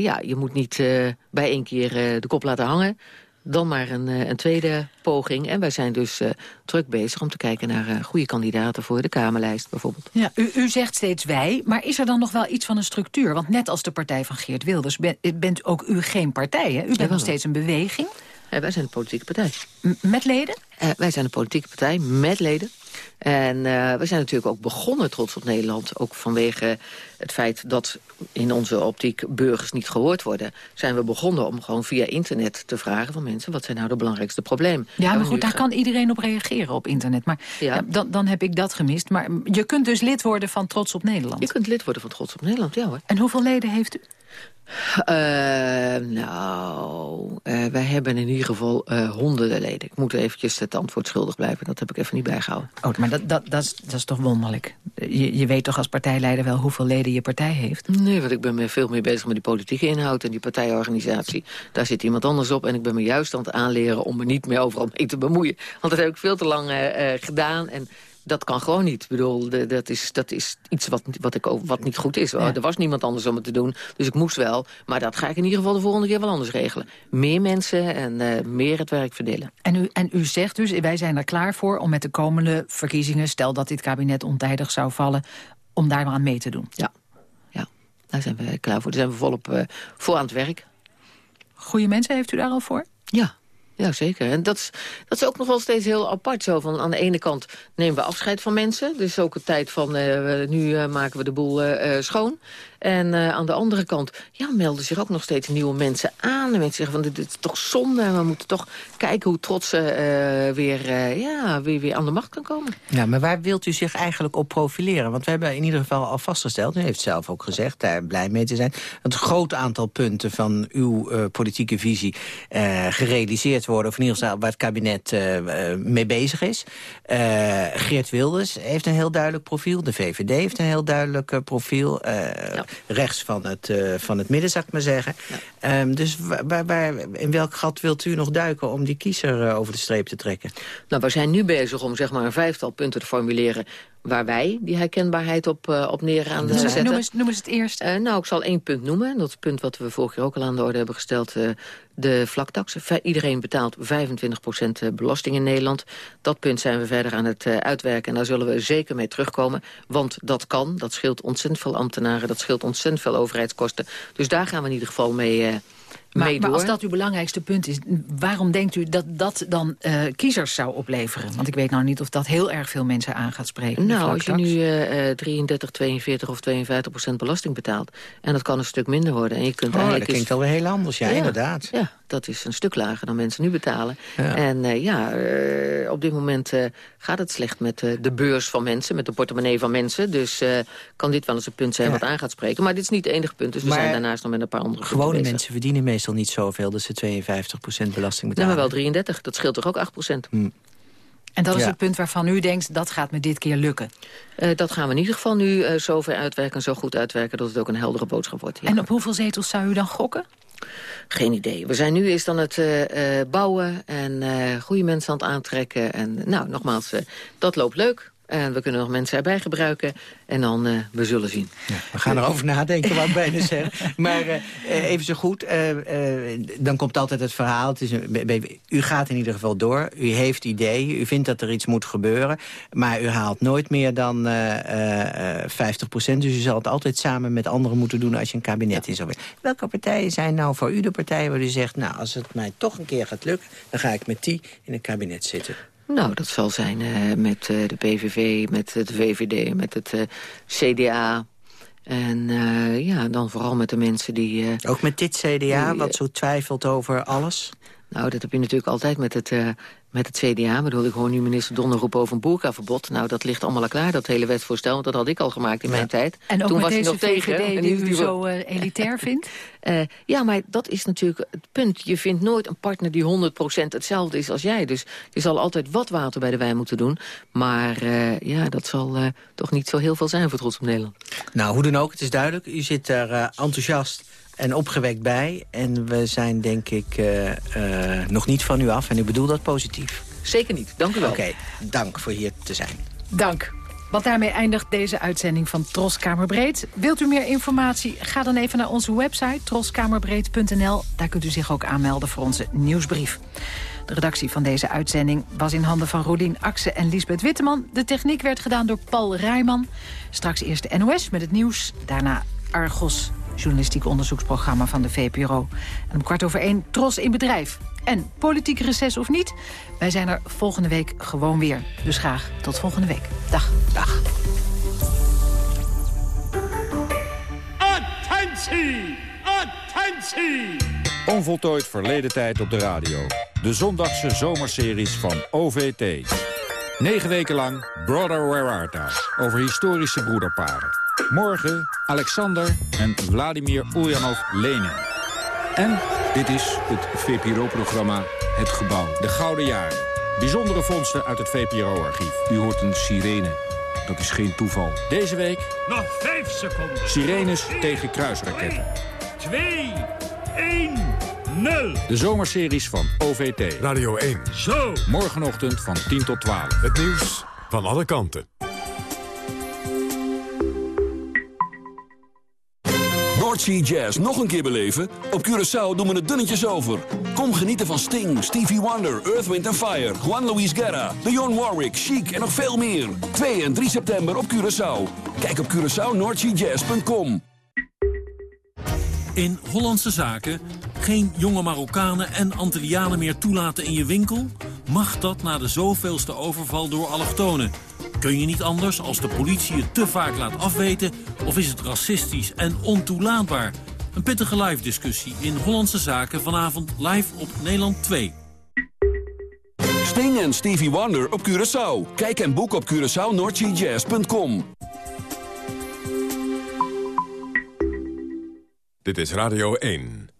ja, je moet niet bij één keer de kop laten hangen. Dan maar een, eh, een tweede poging. En wij zijn dus eh, druk bezig om te kijken naar eh, goede kandidaten voor de Kamerlijst bijvoorbeeld. Ja, u, u zegt steeds wij, maar is er dan nog wel iets van een structuur? Want net als de partij van Geert Wilders ben- bent ook u geen partij. Hè? U bent nog steeds een beweging wij zijn een politieke partij. m- met leden. Wij zijn een politieke partij met leden. En eh, we zijn natuurlijk ook begonnen trots op Nederland. Ook vanwege het feit dat in onze optiek burgers niet gehoord worden... zijn we begonnen om gewoon via internet te vragen van mensen... wat zijn nou de belangrijkste problemen? Ja, maar goed, daar gaan- kan iedereen op reageren op internet. Maar Ja. ja, dan, dan heb ik dat gemist. Maar je kunt dus lid worden van Trots op Nederland. Je kunt lid worden van Trots op Nederland, ja hoor. En hoeveel leden heeft u? Eh, nou, uh, wij hebben in ieder geval uh, honderden leden. Ik moet eventjes het antwoord schuldig blijven. Dat heb ik even niet bijgehouden. Oh, maar dat, dat, dat, is, dat is toch wonderlijk? Je, je weet toch als partijleider wel hoeveel leden je partij heeft? Nee, want ik ben me veel meer bezig met die politieke inhoud... en die partijorganisatie. Daar zit iemand anders op. En ik ben me juist aan het aanleren om me niet meer overal mee te bemoeien. Want dat heb ik veel te lang gedaan. En dat kan gewoon niet. Ik bedoel, de, dat, is, dat is iets wat, wat, ik, wat niet goed is. Er was niemand anders om het te doen, dus ik moest wel. Maar dat ga ik in ieder geval de volgende keer wel anders regelen. Meer mensen en uh, meer het werk verdelen. En u, en u zegt dus, wij zijn er klaar voor om met de komende verkiezingen... stel dat dit kabinet ontijdig zou vallen, om daar maar aan mee te doen. Ja, ja. daar zijn we klaar voor. Daar zijn we volop uh, voor aan het werk. Goede mensen heeft u daar al voor? Ja, ja, zeker. En dat is, dat is ook nog wel steeds heel apart zo. Van aan de ene kant nemen we afscheid van mensen. Dus ook een tijd van, uh, nu uh, maken we de boel uh, schoon. En aan de andere kant ja, melden zich ook nog steeds nieuwe mensen aan. En mensen zeggen van dit, is toch zonde. We moeten toch kijken hoe trots weer, ja, weer, weer aan de macht kan komen. Ja, maar waar wilt u zich eigenlijk op profileren? Want we hebben in ieder geval al vastgesteld, u heeft zelf ook gezegd, daar blij mee te zijn, dat een groot aantal punten van uw politieke visie gerealiseerd worden... of in ieder geval waar het kabinet mee bezig is. Geert Wilders heeft een heel duidelijk profiel. De VVD heeft een heel duidelijk profiel. Ja. Rechts van het, van het midden, zou ik maar zeggen. Ja. Um, dus waar, waar, in welk gat wilt u nog duiken om die kiezer over de streep te trekken? Nou, we zijn nu bezig om zeg maar, een vijftal punten te formuleren waar wij die herkenbaarheid op, uh, op neer gaan uh, zetten. Noem eens, noem eens het eerst. Uh, nou, ik zal één punt noemen. Dat is het punt wat we vorige keer ook al aan de orde hebben gesteld. De vlaktaxen. Iedereen betaalt 25% belasting in Nederland. Dat punt zijn we verder aan het uitwerken. En daar zullen we zeker mee terugkomen. Want dat kan. Dat scheelt ontzettend veel ambtenaren. Dat scheelt ontzettend veel overheidskosten. Dus daar gaan we in ieder geval mee maar, maar, als dat uw belangrijkste punt is, waarom denkt u dat dat dan uh, kiezers zou opleveren? Want ik weet nou niet of dat heel erg veel mensen aan gaat spreken. Nou, als je nu uh, 33, 42 of 52 procent belasting betaalt... en dat kan een stuk minder worden. En je kunt oh, eigenlijk dat klinkt alweer heel anders, ja, ja, inderdaad. Ja, dat is een stuk lager dan mensen nu betalen. Ja. En uh, ja, uh, op dit moment uh, gaat het slecht met de beurs van mensen... met de portemonnee van mensen. Dus kan dit wel eens een punt zijn ja. wat aan gaat spreken. Maar dit is niet het enige punt, dus we zijn daarnaast nog met een paar andere Gewone mensen verdienen meestal niet zoveel... dat ze 52% belasting betalen. Nee, maar wel 33, dat scheelt toch ook 8% hm. En dat is ja. het punt waarvan u denkt, dat gaat me dit keer lukken? Uh, dat gaan we in ieder geval nu uh, zo ver uitwerken, zo goed uitwerken... dat het ook een heldere boodschap wordt. Ja. En op hoeveel zetels zou u dan gokken? Geen idee. We zijn nu eerst aan het uh, bouwen en goede mensen aan het aantrekken. En nou, nogmaals, dat loopt leuk. En we kunnen nog mensen erbij gebruiken. En dan, uh, we zullen zien. Ja, we gaan erover nadenken, wat bijna zeggen. Maar uh, even zo goed, dan komt altijd het verhaal. Het is een, u gaat in ieder geval door. U heeft ideeën. U vindt dat er iets moet gebeuren. Maar u haalt nooit meer dan 50 procent. Dus u zal het altijd samen met anderen moeten doen als je een kabinet ja. is. Welke partijen zijn nou voor u de partijen waar u zegt... nou, als het mij toch een keer gaat lukken... dan ga ik met die in een kabinet zitten? Nou, dat zal zijn uh, met uh, de PVV, met de VVD, met het uh, CDA. En ja, dan vooral met de mensen die... Ook met dit CDA, die, wat zo twijfelt over alles? Nou, dat heb je natuurlijk altijd met het met het CDA. Bedoel, ik hoor nu minister Donner roepen over een boerkaverbod. Nou, dat ligt allemaal al klaar, dat hele wetsvoorstel. Want dat had ik al gemaakt in ja. mijn tijd. En ook Toen was hij nog VVD tegen. En die u zo uh, elitair vindt? Uh, ja, maar dat is natuurlijk het punt. Je vindt nooit een partner die 100% hetzelfde is als jij. Dus je zal altijd wat water bij de wijn moeten doen. Maar uh, ja, dat zal toch niet zo heel veel zijn voor Trots op Nederland. Nou, hoe dan ook, het is duidelijk. U zit er enthousiast en opgewekt bij. En we zijn denk ik uh, uh, nog niet van u af. En ik bedoel dat positief. Zeker niet. Dank u wel. Oké, okay, dank voor hier te zijn. Dank. Want daarmee eindigt deze uitzending van Tros Kamerbreed. Wilt u meer informatie? Ga dan even naar onze website troskamerbreed.nl. Daar kunt u zich ook aanmelden voor onze nieuwsbrief. De redactie van deze uitzending was in handen van Rolien Akse en Lisbeth Witteman. De techniek werd gedaan door Paul Rijman. Straks eerst de NOS met het nieuws. Daarna Argos journalistiek onderzoeksprogramma van de VPRO. En om kwart over één Tros in bedrijf. En politiek reces of niet, wij zijn er volgende week gewoon weer. Dus graag tot volgende week. Dag. Dag. Attentie! Attentie! Onvoltooid verleden tijd op de radio. De zondagse zomerseries van OVT. Negen weken lang Brother Where Art? Over historische broederparen. Morgen Alexander en Vladimir Ulyanov Lenin. En Dit is het VPRO-programma Het Gebouw. de Gouden Jaren. Bijzondere vondsten uit het VPRO-archief. U hoort een sirene. Dat is geen toeval. Deze week Nog vijf seconden. sirenes tegen kruisraketten. 2, 1, 0. De zomerseries van OVT. Radio 1. Zo. Morgenochtend van 10 tot 12. Het nieuws van alle kanten. Noordsea Jazz nog een keer beleven? Op Curaçao doen we het dunnetjes over. Kom genieten van Sting, Stevie Wonder, Earth, Wind Fire... Juan Luis Guerra, Dionne Warwick, Chic en nog veel meer. 2 en 3 september op Curaçao. Kijk op CuraçaoNoordseaJazz.com. In Hollandse zaken geen jonge Marokkanen en Antillianen meer toelaten in je winkel? Mag dat na de zoveelste overval door allochtonen? Kun je niet anders als de politie het te vaak laat afweten... of is het racistisch en ontoelaatbaar? Een pittige live-discussie in Hollandse zaken vanavond live op Nederland 2. Sting en Stevie Wonder op Curaçao. Kijk en boek op CuraçaoNoordseaJazz.com. Dit is Radio 1.